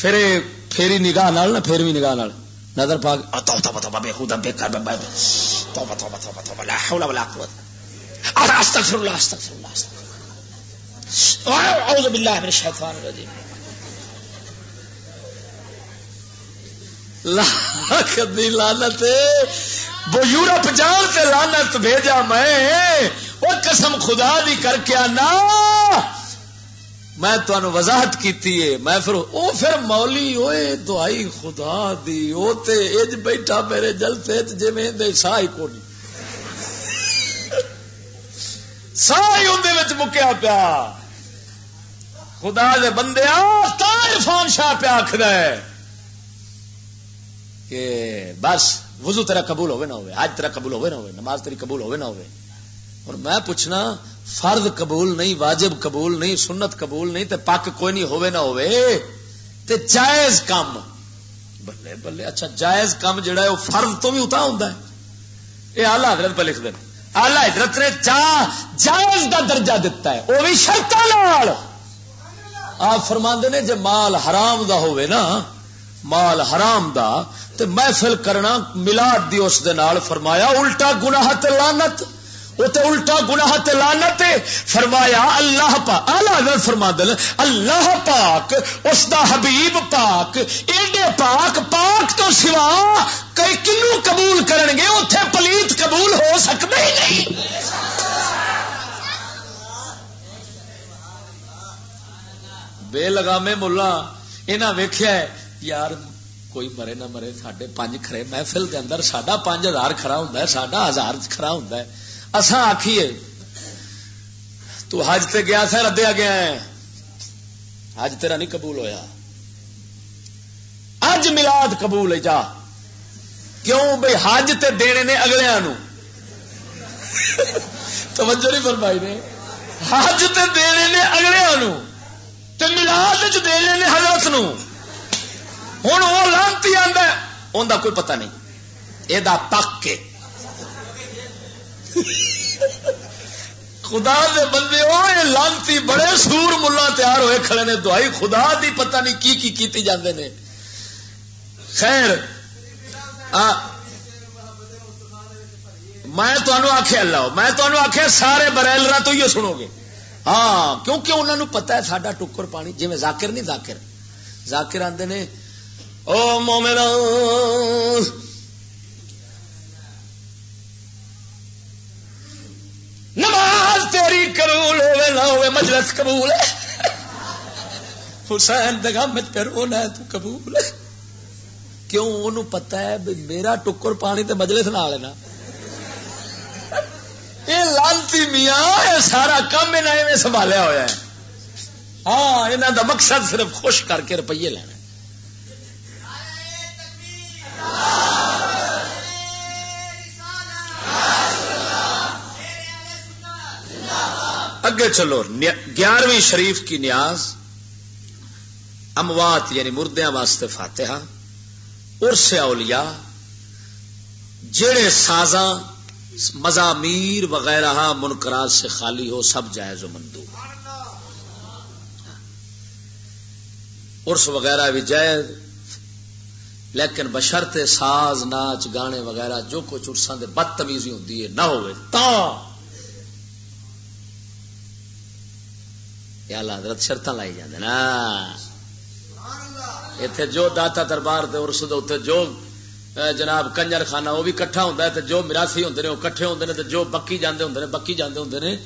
پھر پھیری نگاہ نال نا پھر بھی نگاہ نال۔ نظر پاک۔ توبہ توبہ بے خدا بے کر بے توبہ توبہ توبہ توبہ۔ لا حول ولا قوت۔ استغفر اللہ استغفر اللہ اعوذ باللہ من الشیطان الرجیم۔ لانت وہ یورپ جان سے لانت بھیجا میں۔ وہ قسم خدا دی کر کے آنا۔ میں تمہیں وضاحت کی میں پھر او پھر مولی ہوئے دعائی خدا دی، او تے اج بیٹھا میرے جلتے جی میں دے سا ہی کو نہیں سا ہی اندر مکیا پیا۔ خدا دے بندے عرفان شاہ پیا آخر ہے کہ بس، وضو تیرا قبول ہوئے نہ ہوئے آج تیرا قبول ہوئے نہ ہوئے، نماز تیری قبول ہوئے نہ ہوئے۔ اور میں پوچھنا فرد قبول نہیں، واجب قبول نہیں، سنت قبول نہیں، تے پاک کوئی نہیں ہوئے نہ ہوئے تے جائز کام۔ بلے بلے اچھا جائز کام جڑا ہے، وہ فرد تو بھی اتا ہوں یہ آلہ حضرت پہ لکھ دیں آلہ حضرت نے چاہ جائز دا درجہ دیتا ہے، وہ بھی شرط آپ فرما نے جب مال حرام دا ہوئے نا، مال حرام دا، تے محفل کرنا، ملاد دی اس دے نال فرمایا، الٹا گناہ تے لعنت۔ وہ تے الٹا گناہ تے فرمایا، اللہ پاک، اعلی فرما دل اللہ پاک، اس دا حبیب پاک، ایڈے پاک پاک تو سوا کئی کنو قبول کرن گے اوتھے پلیت قبول ہو سکتا ہی نہیں۔ بے لگامے ملا انہاں ویکھیا ہے، یار، کوئی مرے نہ مرے سڈے پانچ کھڑے محفل کے اندر سڈا پانچ ہزار کھڑا ہوں سڈا ہزار کھڑا ہوں اصا آخیے تو حج تے گیا تھا ردیا گیا ہے حج تیرا نہیں قبول ہویا۔ اج ملاد قبول ہے، جا۔ کیوں؟ بھائی حج تے دینے نے اگلے توجہ نہیں فرمائی نے۔ حج تے دینے نے اگلے ملاد چ دینے نے حضرت نو ہوں وہ لانتی آدھا ان کوئی پتہ نہیں۔ یہ پک کے خدا دے بندے وہ لانتی بڑے سور ملا تیار ہوئے کھڑے نے، دعائی خدا دی، پتہ نہیں کی کی کیتی جاندے نے۔ خیر میں تمہوں آخیا اللہ، میں تمہوں آخیا سارے برائلرا تو ہی سنو گے۔ ہاں کیونکہ انہوں نے پتا ہے ساڈا ٹکر پانی جی میں ذاکر نہیں ذاکر ذاکر آتے نے، او مومن نماز تیری قبول ہوے نہ مجلس قبول ہے۔ حسین دگام پھر ہے تو قبول ہے۔ کیوں؟ ان پتا ہے میرا ٹکر پانی تے مجلس نہ لینا یہ لانتی میاں سارا کام انہیں سنبھالیا ہوا ہے۔ ہاں انہوں دا مقصد صرف خوش کر کے روپیے لینا۔ اگے چلو گیارہویں شریف کی نیاز، اموات یعنی مردیاں واسطے فاتحہ ارس اولیاء جڑے سازاں مزامیر وغیرہ منقرات سے خالی ہو، سب جائز و مندو ارس وغیرہ بھی جائز، لیکن بشرتے ساز، ناچ، گانے وغیرہ جو کچھ ارساں دے بدتمیزی ہوتی ہے، نہ ہوئے، تا یا اللہ حضرت شرط لائی جاندے نا۔ ایتھے جو داتا دربار دے ارس دے اوتے جو جناب کنجر خانہ وہ بھی کٹھا ہوتا ہے تو جو مراسی ہوں وہ کٹھے ہوتے ہیں تو جو بکی جانے ہوں بکی جانے ہوں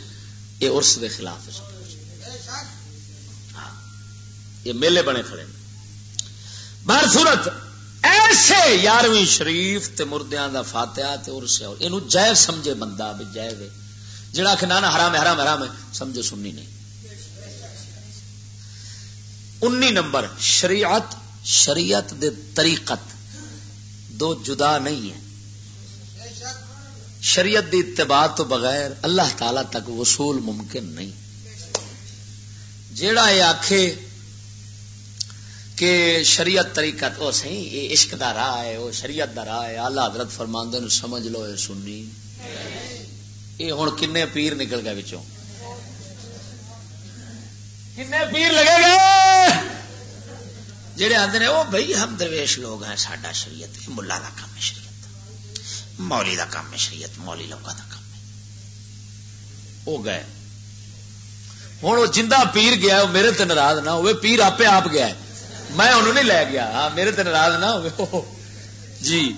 یہ ارس کے خلاف ہاں، یہ میلے بنے کھڑے بار صورت ایسے یارویں شریف تے مردیاں دا فاتحہ تے ارس یہ جائز سمجھے بندہ بھی جائز ہے۔ جڑا کہ نانا حرام ہے حرام حرام ہے سمجھو سننی نہیں۔ انی نمبر، شریعت شریعت دے طریقت۔ دو جدا نہیں ہے شریعت دی اتباع تو بغیر اللہ تعالی تک وصول ممکن نہیں۔ جیڑا یہ آخے کہ شریعت طریقت وہ سی یہ عشق دا راہ ہے وہ شریعت دا راہ ہے۔ اللہ حضرت فرماندے سمجھ لو یہ سنی۔ یہ ہوں کن پیر نکل گئے بچوں کن پیر لگے گئے؟ جہے آتے ہیں وہ بھائی ہم درویش لوگ ہیں، ساڈا شریعت ملا کا کام ہے شریعت۔ مولی کا کام ہے شریعت، مولی لوگوں کا کام ہے۔ وہ گئے۔ ہوں وہ جا پیر گیا وہ میرے تے ناراض نہ ہوئے، پیر آپ آپ گیا ہے۔ میں انہوں نہیں لے گیا ہاں میرے تے ناراض نہ ہوئے۔ جی۔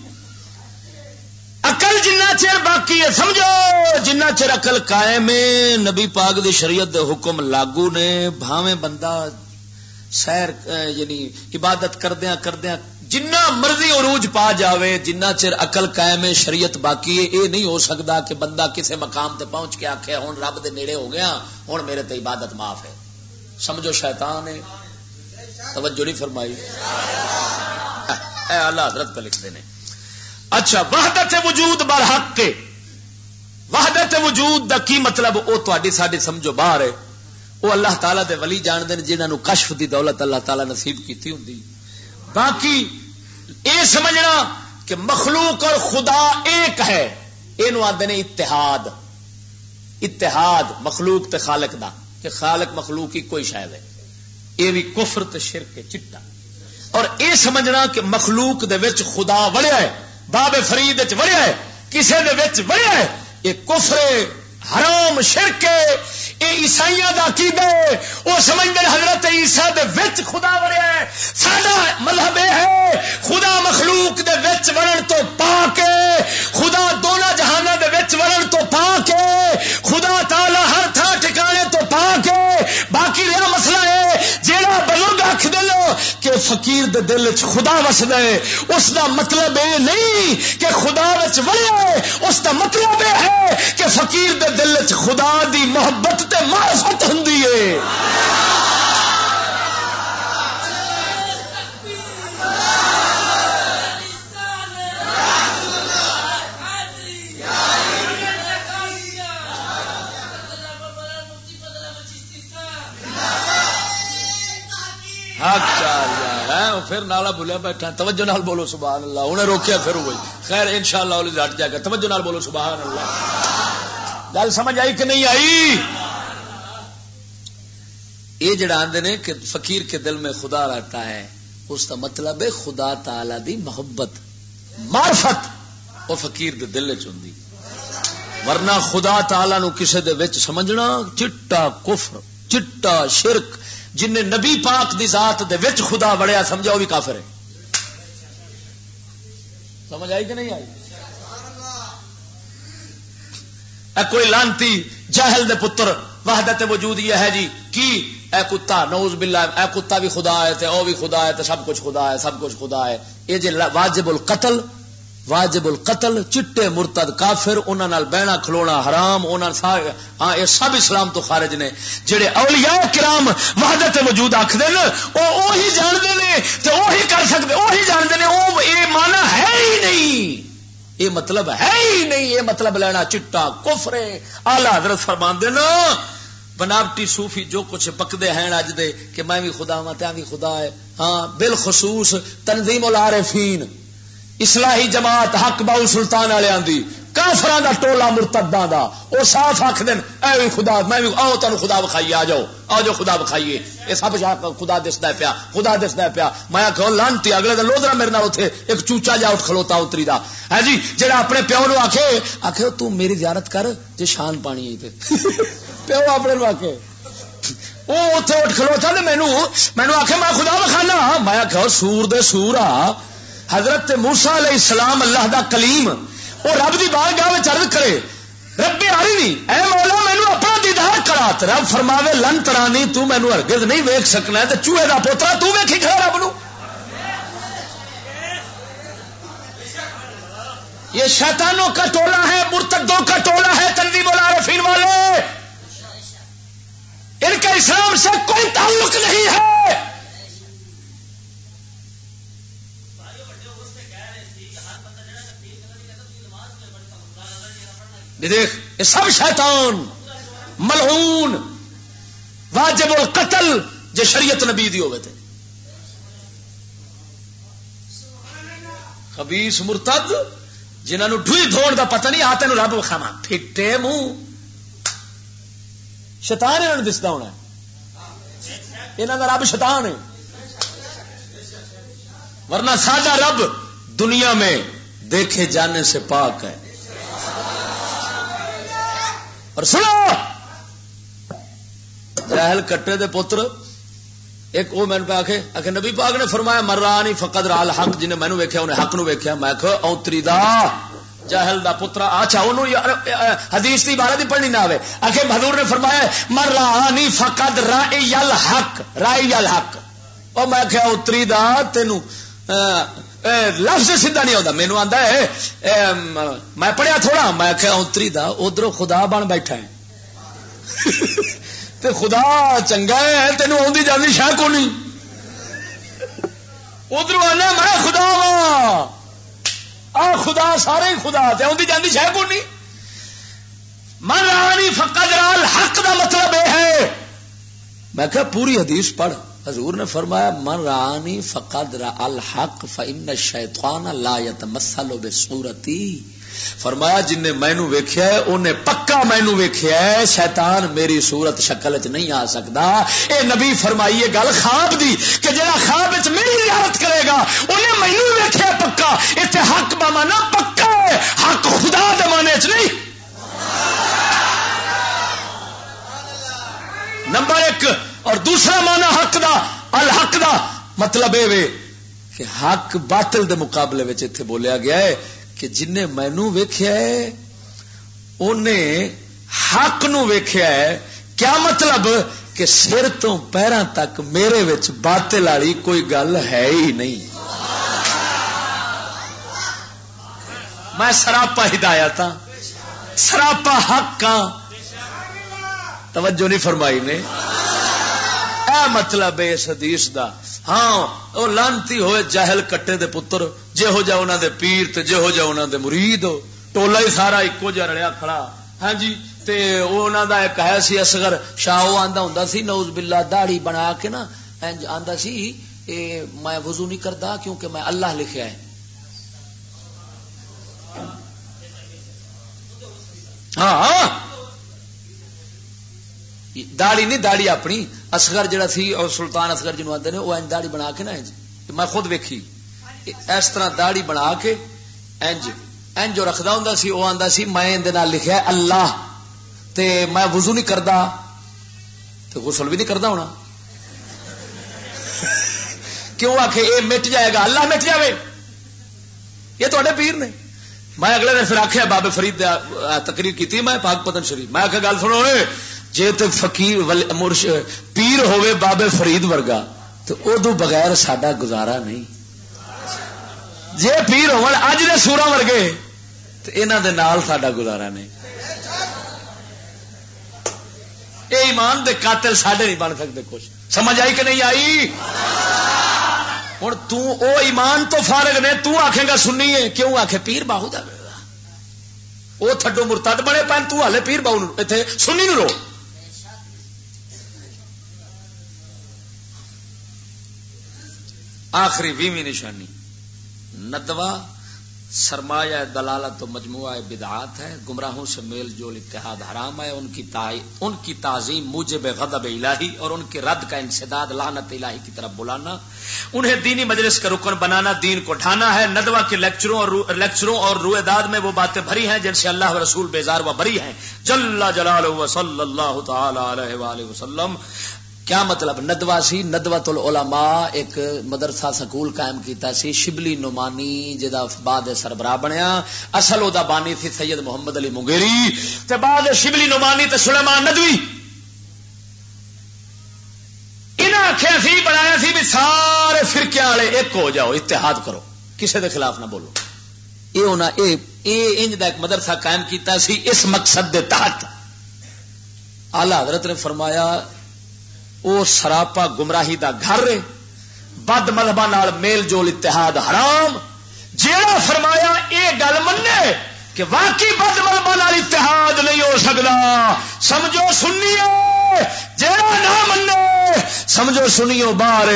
اقل جنہ چر باقی ہے، سمجھو، جنہ چر اقل قائم ہے، نبی پاک دی شریعت دے حکم لاگو نے، بھاویں بندہ سیر یعنی عبادت کردیا کردیا جنہ مرضی عروج پا جاوے، جنہ چر اقل قائم ہے، شریعت باقی ہے یہ نہیں ہو سکتا کہ بندہ کسے مقام تے پہنچ کے آخیا ہوں رب دے نیڑے ہو گیا ہوں میرے تے عبادت معاف ہے۔ سمجھو شیطان ہے؟ توجہ نہیں فرمائی۔ اے اللہ حضرت پہ لکھتے ہیں۔ اچھا وحدت وجود بر حق کے وحدت وجود دا کی مطلب؟ وہ تاری ساری سمجھو باہر ہے۔ وہ اللہ تعالیٰ دے ولی جانتے ہیں جنہوں کشف دی دولت اللہ تعالیٰ نصیب کی ہوں باقی اے سمجھنا کہ مخلوق اور خدا ایک ہے۔ یہ آدھے نے اتحاد۔ اتحاد مخلوق تے خالق دا۔ کہ خالق مخلوق ہی کوئی شاید ہے۔ یہ بھی کفر تے شرک چٹا۔ اور اے سمجھنا کہ مخلوق دے وچ خدا وڑیا ہے، باب فرید وڑیا ہے، کسے دے وچ وڑیا ہے یہ کفر حرام، شرک یہ عیسائی کا عقیدہ ہے وہ سمجھتے حضرت عیسا وچ خدا وڑیا ہے۔ سڈا مذہب یہ ہے، خدا مخلوق دے وچ وڑن تو پا کے خدا دونوں جہانوں دے وچ وڑن تو پا کے خدا تعالی ہر تھان ٹھکانے تو پا کے باقی رہا مسئلہ ہے، جیڑا بزرگ آخ دلو کہ فقیر دے دل چ خدا وسد ہے، اس دا مطلب یہ نہیں کہ خدا وڑیا ہے۔ اس دا مطلب یہ ہے کہ فقیر دے دل چ خدا دی محبت تے معرفت ہوں پھر نالا بولیا بیٹھا توجہ نال بولو سبحان اللہ۔ انہیں روکیا پھر ہوئی۔ خیر ان شاء اللہ ہٹ جائے گا توجہ نال بولو سبحان اللہ۔ گل سمجھ آئی کہ نہیں آئی؟ یہ جڑا آدھے نے کہ فقیر کے دل میں خدا رہتا ہے، اس کا مطلب ہے خدا تعالی دی محبت، معرفت وہ فقیر دے دل چی ورنہ خدا تعالی نو کسے دے وچ سمجھنا چٹا کفر، چٹا شرک، جن نے نبی پاک دی ذات دے وچ خدا وڑیا سمجھا، وہ بھی کافر ہے سمجھ آئی کہ نہیں آئی؟ اے کوئی لانتی جاہل دے پتر، وحدت وجود یہ ہے جی کی اے کتا نوز باللہ، اے کتا بھی خدا ہے، تے او بھی خدا ہے، تے سب کچھ خدا ہے، سب کچھ خدا ہے۔ یہ جی واجب القتل واجب القتل، چٹے مرتد کافر انہوں نال بہنا کھلونا حرام، انہاں سا ہاں یہ سب اسلام تو خارج نے۔ جڑے اولیاء کرام وحدت وجود آخر وہی جانتے ہیں تو وہی کر سکتے وہی جانتے ہیں وہ یہ مانا ہے ہی نہیں۔ یہ مطلب ہے ہی نہیں یہ مطلب لینا چٹا، کفرے۔ آلہ حضرت فرما دینا بناوٹی صوفی جو کچھ پکتے ہیں اج دے کہ میں بھی خدا ہاں تے بھی خدا ہے۔ ہاں بالخصوص تنظیم العارفین اسلاحی جماعت حق باؤ سلطان والے آدھی کافر کا ٹولا مرتدہ دا۔ وہ صاف آخ دین اے بھی خدا، میں بھی آؤ تین خدا بکھائیے آ جاؤ آ جاؤ خدا بکھائیے یہ سب جا خدا دستا پیا، خدا دستا پیا۔ میں کہ لانتی، اگلے دن لودرا میرے نال اتنے ایک چوچا جا اٹھ کھلوتا اتری دا۔ ہے جی جہاں اپنے پیو نو آخے آخ تیری زیارت کر جی شان پانی پیو اپنے نو آخ وہ اتنے اٹھ کھلوتا نے مینو مینو آخ میں خدا بکھانا میں آخ سور دے سور آ۔ حضرت موسا علیہ السلام اللہ دا کلیم۔ وہ رب کی بال گاہ چرد کرے ربے آ رہی نہیں اے مولا، مینو اپنا دیدار کرا رب فرماوے، لن ترانی، تو مینو ہرگز نہیں ویک سکنا۔ تو چوہے کا پوترا، تو ویکھی کھڑا رب نو۔ یہ شیطانوں کا ٹولہ ہے، مرتدوں کا ٹولہ ہے، تنظیم العارفین والے۔ ان کا اسلام سے کوئی تعلق نہیں ہے۔ دیکھ، یہ سب شیطان، ملعون، واجب القتل جو شریعت نبی دی ہوئے تھے۔ خبیس مرتد جنہوں ڈوئی دھوڑ دا پتہ نہیں آتے رب وکھاوا پھٹے منہ۔ شیطان انہوں نے دستا ہونا یہاں کا رب شیطان ہے۔ ورنہ ساڈا رب دنیا میں دیکھے جانے سے پاک ہے۔ اور سنو، جہل کٹے دے پتر، ایک وہ مین پہ آخے آخر نبی پاک نے فرمایا مرا نہیں فقد رال حق جن مینو ویکیا انہیں حق نو ویکیا میں اوتری دا جہل دا پترا اچھا انہوں حدیث کی عبارت ہی پڑھنی نہ آئے آخر حضور نے فرمایا مر رانی فقد رائی یل حق رائی یل حق اور میں کیا اتری دا تینوں لفظ سیدھا نہیں آتا مینو آتا ہے میں پڑھیا تھوڑا، میں کیا اتری دا، ادھر خدا بن بیٹھا ہے۔ تے خدا چنگا ہے تینوں آدھی جاتی شہ کو نہیں ادھر آنا، میں خدا وا آ خدا سارے خدا تے آدھی جانی شہ کو نہیں من رانی فکا جلال حق دا مطلب یہ ہے۔ میں کہ پوری حدیث پڑھ۔ حضور نے فرمایا، من رانی فقد را الحق فإن الشیطان لا يتمثل بصورتی. فرمایا، جن نے مینو ویکھیا ہے انہیں پکا مینو ویکھیا ہے، شیطان میری صورت شکل چ نہیں آ سکتا اے نبی فرمائیے گل خواب دی کہ جڑا خواب وچ میری زیارت کرے گا، انہیں مینو ویکھیا پکا۔ ایتھے حق بمانا پکا مطلب یہ کہ حق باطل دے مقابلے میں اتنے بولیا گیا ہے کہ جن مینو ویخیا ہے انہیں حق نو ویخیا ہے۔ کیا مطلب؟ کہ سر تو پیروں تک میرے باطل والی کوئی گل ہے ہی نہیں۔ میں سراپا ہدایات ہاں۔ سراپا حق ہاں۔ توجہ نہیں فرمائی نے۔ اے مطلب ہے اس حدیث دا۔ ہاں وہ لانتی ہوئے جہل کٹے دے پتر جے ہو جا انہاں دے پیر تے جے ہو جا انہاں دے مرید ٹولا ہی سارا ایکو جا رڑیا کھڑا ہاں جی تے او انہاں دا ایک ہے سی اصغر شاہ او آندا ہوندا سی نعوذ باللہ داڑھی بنا کے نا انج آندا سی اے میں وضو نہیں کردا کیونکہ میں اللہ لکھیا ہے ہاں, ہاں۔ داڑی نہیں داڑی اپنی۔ اصغر جڑا سی اور سلطان اصغر جنوب آتے ہیں وہ انج داڑی بنا کے نا انج میں خود ویکھی۔ اس طرح داڑی بنا کے انج انج جو رکھدا ہوندا سی وہ آندا سی، میں اندے نال لکھیا ہے، اللہ۔ تے میں وضو نہیں کردا۔ تے غسل بھی نہیں کردا ہونا۔ کیوں آ کے یہ مٹ جائے گا، اللہ مٹ جائے یہ تے پیر نے۔ میں اگلے دن پھر آخیا بابے فرید تقریر کی میں پاک پتن شریف۔ میں آخیا گل سنو جی تو فقیر مرش پیر ہوئے بابے فرید ورگا، تو ادو بغیر سڈا گزارا نہیں۔ جے پیر ہو اج دے سورا ورگے، تو یہاں دے نال ساڈا گزارا نہیں۔ اے ایمان دے قاتل ساڈے نہیں بن سکتے کچھ۔ سمجھ آئی کہ نہیں آئی؟ ہوں تو ایمان تو فارغ نے تو آخے گا سنی ہے، کیوں آخے پیر باہو دا؟ وہ تھڈو مرتد بنے پین تو ہالے پیر باہو اتنے سنی نو رو۔ آخری ویویں نشانی۔ ندوا سرمایہ دلالت و مجموعہ بدعات ہے، گمراہوں سے میل جول اتحاد حرام ہے، ان کی ان کی تعظیم موجب غضب الہی اور ان کے رد کا انسداد لانت الہی کی طرف بلانا۔ انہیں دینی مجلس کا رکن بنانا، دین کو ڈھانا ہے۔ ندوا کے لیکچروں اور لیکچروں اور روئے داد میں وہ باتیں بھری ہیں جن سے اللہ رسول بیزار و بری ہیں۔ جل جلال و صلی اللہ تعالی علیہ وآلہ وسلم۔ کیا مطلب؟ ندوا سی ندوت العلماء ایک مدرسہ سکول قائم کیتا سی، شبلی نمانی جدا بعد سربراہ بنیا۔ اصل او دا بانی تھی سید محمد علی مغیری۔ تے بعد شبلی نمانی تے سلیمان ندوی۔ انہاں آخیا سی، بنایا سی بھی سارے فرقے والے ایک ہو جاؤ، اتحاد کرو۔ کسے دے خلاف نہ بولو۔ اے ہونا اے اے انج دا ایک مدرسہ قائم کیتا سی، اس مقصد دے تحت۔ اعلی حضرت نے فرمایا وہ سراپا گمراہی دا گھر بد ملبا میل جول اتحاد حرام۔ جیڑا فرمایا یہ گل منے کہ واقعی بد ملبا اتحاد نہیں ہو سکتا سمجھو سنیو جیڑا نہ منے سمجھو سنیو باہر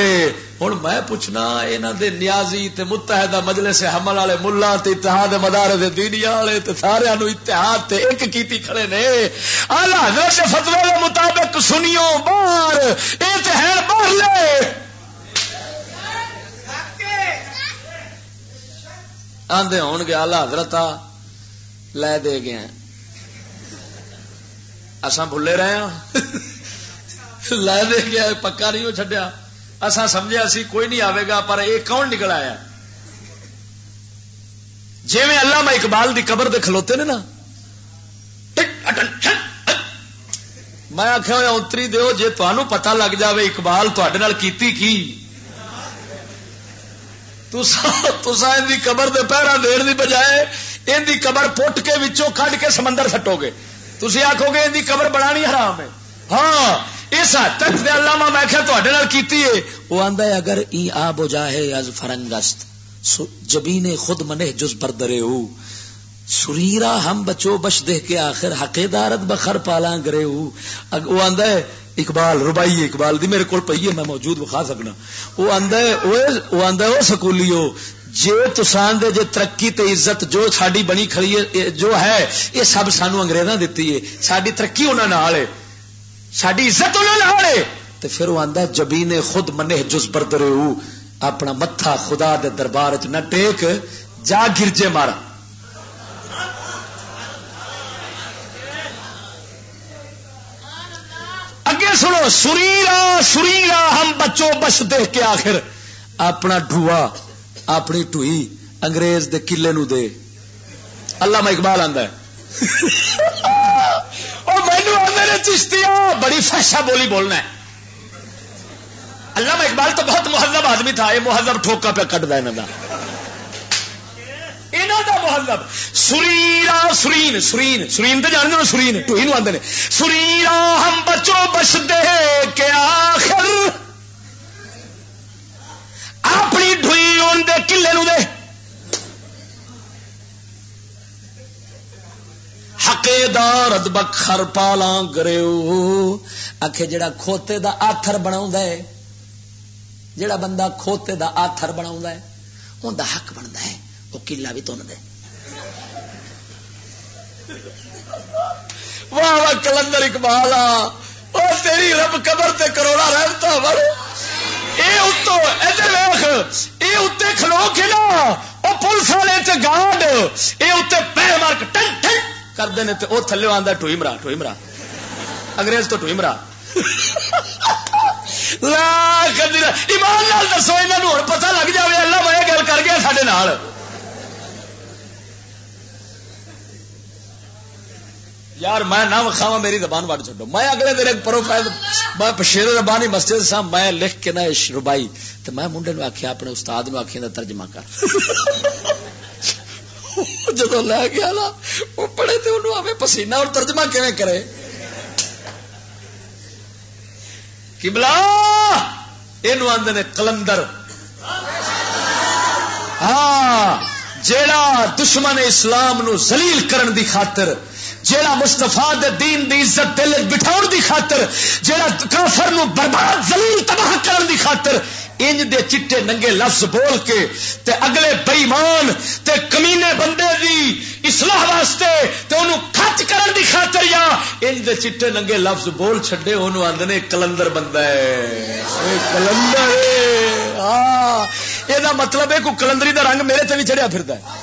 ہوں میں پوچھنا یہاں دے نیازی تے متحدہ مجلے سے حمل والے ملا تے اتحاد مدارے دے دینیا والے تے سارے اتحاد تے ایک کیتی کھڑے نے۔ آلہ حضرت فتوے کے مطابق سنیو باہر یہ تے ہے باہر لے۔ آدھے ہون گے آلہ حضرت لے دے گئے اساں بھولے رہے ہیں لے دے گیا، پکا نہیں ہو چڈیا اصا سمجھا سی کوئی نہیں آئے گا، پر یہ کون نکل آیا؟ جی میں اللہ میں اقبال دی قبر دے کھلوتے نے نا میں آخیا ہوا اتری دو جی تمہوں پتا لگ جائے اقبال تے کی؟ تسا ان کی قبر دے پہرا دیر دی بجائے ان دی قبر پٹ کے وچوں کھڈ کے سمندر سٹو گے تھی آخو گے ان کی قبر بنانی حرام ہے۔ ہاں اس حد تک دے علامہ میں کیا تے کیتی ہے۔ وہ آندا ہے، اگر ای آب ہو جائے از فرنگست جبین خود منے جز بردرے ہو سریرا ہم بچو بش دے کے آخر حقے دارت بخر پالا گرے ہو وہ آندا ہے، اقبال ربائی اقبال دی میرے کول پئی ہے، میں موجود بخا سکنا۔ وہ آندا ہے، وہ آندا ہے او سکولیو۔ جے تسان دے جے ترقی تے عزت جو ساڈی بنی کھڑی ہے جو ہے یہ سب سانو انگریزاں دتی ہے۔ ساڈی ترقی انہاں نال ہے۔ ساری عزت انہوں تو پھر وہ آتا جبی نے خود منے جس بردرے اپنا متھا خدا دے دربار چ نہ ٹیک، جا گرجے مارا اگے سنو، سریرا سریرا، ہم بچوں بس دیکھ کے آخر، اپنا ڈوا اپنی ٹوئی انگریز دے کلے نو دے اللہ میں اقبال آدھا مینو آدھے چشتی بڑی فیشا بولی بولنا ہے اللہ میں اقبال تو بہت مہذب آدمی تھا یہ مہذب ٹھوکا پہ کٹ دا مہذب سریرا سرین سرین سرین تو جان دو سرین ٹوئی نو آدھے سریرا ہم بچوں بچ دے کے آخر اپنی ڈوئی ان دے کلے نو دے۔ حقے دار بخر پالا گرے آخ جڑا کھوتے دا آتھر بنا ہے، جڑا بندہ کھوتے دا آتھر بنا ہے ان دا حق بنتا ہے۔ وہ کلا بھی تن دے۔ واہ واہ کلندر اقبال آ تیری رب قبر تے کروڑا رہتا بڑ یہ اتو ادھر ویخ یہ اتنے کھلو کے نا وہ پولیس والے گارڈ یہ اتنے پیر مارک ٹن ٹن کرتے ہیں تو وہ تھلے آتا ٹوئی مرا ٹوئی مرا۔ انگریز تو ٹوئی مرا۔ ایمان لال دسو یہاں ہوں پتا لگ جائے اللہ میں گل کر گیا سارے یار میں نہ وکھاوا میری زبان وٹ چڈو میں اگلے دن ایک پروفائل میں شیر ربانی مسجد سا میں لکھ کے نا ربائی۔ تو میں منڈے نو آخیا اپنے استاد نو آخیا ترجمہ کر۔ جدو لے گیا نا وہ پڑھے تو انہوں آوے پسینہ، اور ترجمہ کیویں کرے؟ کبلا یہ آدھے کلندر ہاں جیڑا دشمن اسلام نو زلیل کرن دی خاطر جیڑا مستفا دین دی عزت دل بٹھاؤ دی خاطر، جیڑا کافر نو برباد زلیل تباہ کرن دی خاطر انج دے چٹے ننگے لفظ بول کے تے اگلے بئیمان تے کمینے بندے دی اصلاح واسطے تے انہوں کھچ کرن دی خاطر یا انج دے چٹے ننگے لفظ بول چھڈے، انہوں آندنے کلندر بندہ ہے۔ کلندر ہاں یہ مطلب ہے کوئی کلندری دا رنگ میرے تے بھی چڑھیا پھردا ہے۔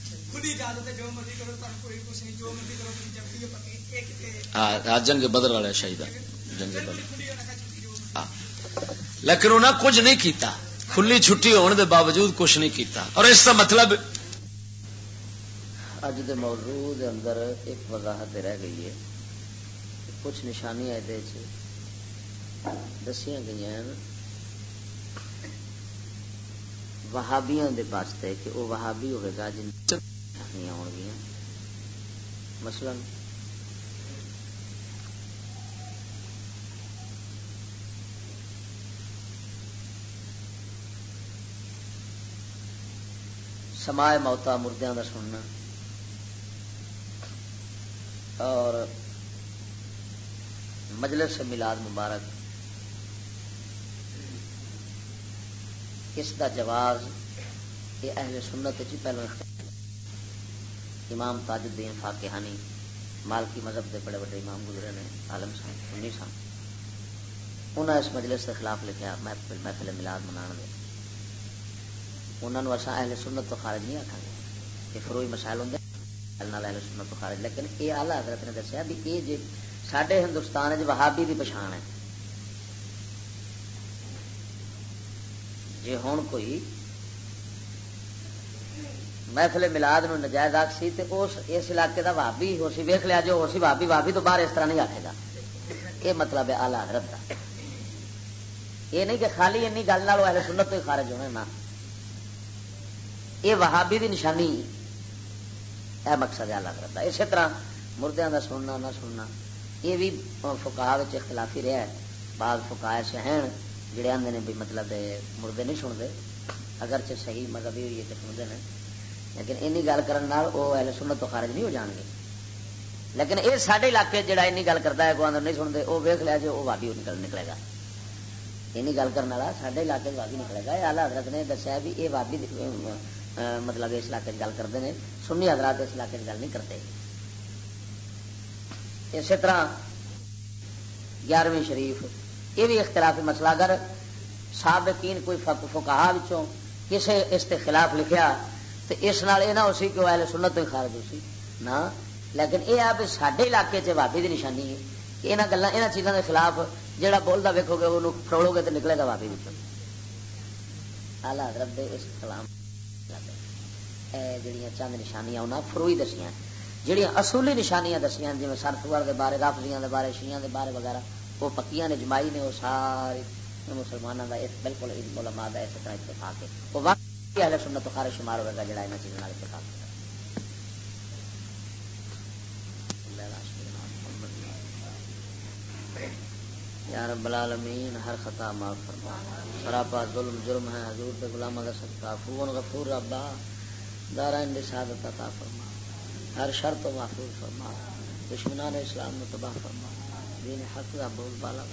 بدر والے شہید جنگ بدر۔ لیکن انہیں کچھ نہیں کیتا۔ کھلی چھٹی ہونے دے باوجود کچھ نہیں کیتا۔ اور اس کا مطلب اج دے موضوع دے اندر ایک وضاحت رہ گئی ہے۔ کچھ نشانیاں دسیا گئی وہابیاں دے واسطے کہ وہ وہابی ہوئے گا جن آن گیا۔ مثلاً سمائے موتا مردوں کا سننا۔ اور مجلس ملاد مبارک۔ اس کا جواز یہ اہل سنت جی پہلو امام تاج الدین فاقانی مالکی مذہب کے بڑے بڑے امام گزرے نے، عالم سن سنی سن۔ انہیں اس مجلس کے خلاف لکھا محفل محفل ملاد منا دے انہوں نے اصا اہل سنت تو خارج نہیں آخا گے۔ یہ فروئی مسائل ہوں اہل سنت تو خارج، لیکن یہ آلہ حضرت نے دسیا بھی یہ جی سڈے ہندوستان چ وہابی کی پچھان ہے۔ جی ہوں کوئی محفل ملاد نو نجائز آخ سی تو اس اس علاقے کا بھابی ہو سی۔ ویخ لیا جو ہو سی بھابی بھابی تو باہر اس طرح نہیں آخے گا۔ یہ مطلب ہے آلہ حضرت کا یہ نہیں کہ خالی این گل نال اہل سنت تو ہی خارج ہونے نہ یہ وہابی دی نشانی۔ یہ مقصد ہے اللہ کرتا اسی طرح مردوں کا سننا، نہ سننا۔ یہ بھی فکا اختلافی رہا ہے۔ بعض فکا ایسے ہیں جڑے آدھے نے بھی مطلب مردے نہیں سنتے۔ اگرچہ صحیح مذہب ہی ہوئی ہے کہ سنتے ہیں۔ لیکن این گل کرنے وہ اہل سنت تو خارج نہیں ہو جان گے۔ لیکن یہ سارے علاقے جہاں این گل کرتا ہے کوئی اندر نہیں سنتے وہ ویک لیا جو وہ وادی نکل نکلے گا۔ این گل کرنے والا سارے علاقے وادی نکلے گا۔ یہ آلہ حضرت نے دسیا بھی یہ وادی مطلب اس علاقے گل کرتے ہیں سنی حضرات اس علاقے گل نہیں کرتے۔ اسی طرح گیارہویں شریف، یہ بھی اختلافی مسئلہ۔ اگر سابقین کوئی فکا کسی اس کے خلاف لکھیا تو اس نال یہ نہ ہو سی کہ وہ اہل سنت تو خارج ہو سی۔ نہ۔ لیکن یہ آپ سارے علاقے چ بابی کی نشانی ہے کہ یہاں گلوں یہاں چیزوں کے خلاف جہاں بولتا ویکو گے وہ فروڑو گے تو نکلے گا بابی آلہ حضرت اس کلام جڑیاں چند نشانیاں انہیں فروئی دسیاں جڑیاں اصولی نشانیاں دسیاں جی سرفور کے بارے، رافضیاں دے بارے شیاں دے بارے وغیرہ، وہ پکیاں نے جمائی نے وہ ساری مسلمانوں کا بالکل علماء کا اس طرح اتفاق ہے۔ وہ وقت واقعی اہل سنت خارج شمار ہوئے گا جڑا یہاں چیزوں اتفاق ہے۔ یا رب العالمین، ہر خطا معاف فرما۔ سراپا ظلم، جرم ہے، حضور کے غلامہ کا صدقہ فون غفور ربا دارا سعادت عطا فرما۔ ہر شرط و محفوظ فرما۔ دشمنان اسلام میں تباہ فرما۔ دین حق کا بول بالا۔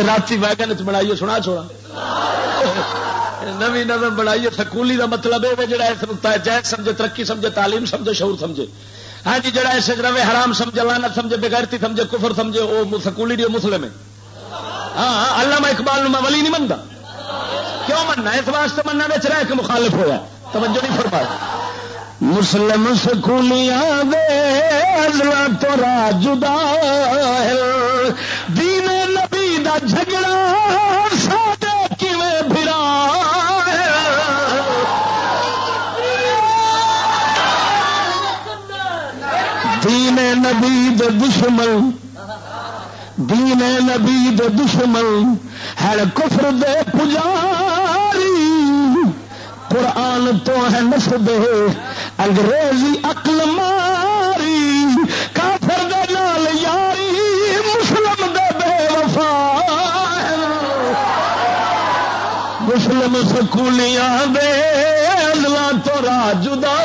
رات ویگن چ بنائیے سنا چھوڑا نوی نظم بنائی سکولی دا مطلب ہے جڑا جائز سمجھے ترقی سمجھے تعلیم سمجھے شعور سمجھے ہاں جی جڑا ایسے روے حرام سمجھے لانت سمجھے بغیرتی سمجھے کفر سمجھے وہ سکولی دی مسلم ہے ہاں علامہ اقبال میں ولی نہیں منتا کیوں مننا اس واسطے مننا بچ رہا کہ مخالف ہوا توجہ نہیں فرمایا مسلم سکولیاں دے تو راجدا دین نبی دا جھگڑا سادے کیویں بھرا دین نبی دے دشمن، دین نبی دے دشمن ہے کفر دے پجاری قرآن تو ہے نس دے۔ انگریزی اقل ماری، کافر دے نال یاری، مسلم دے بے وفا۔ مسلم سکولیاں دے اللہ تو راجدہ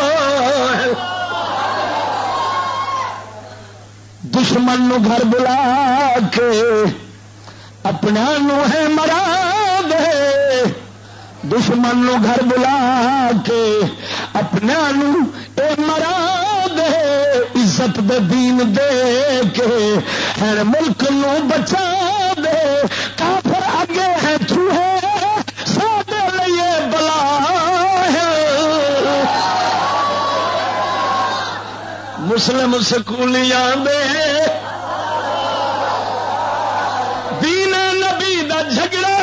دشمن نو گھر بلا کے اپنا نو ہے مرا دے۔ دشمن نو گھر بلا کے اپنا اے مرا دے، عزت دے دین دے کے، ہر ملک نو بچا دے۔ کافر آگے ہے چوہے سادے لیے بلا ہے۔ مسلم سکولیاں دے۔ دین نبی دا جھگڑا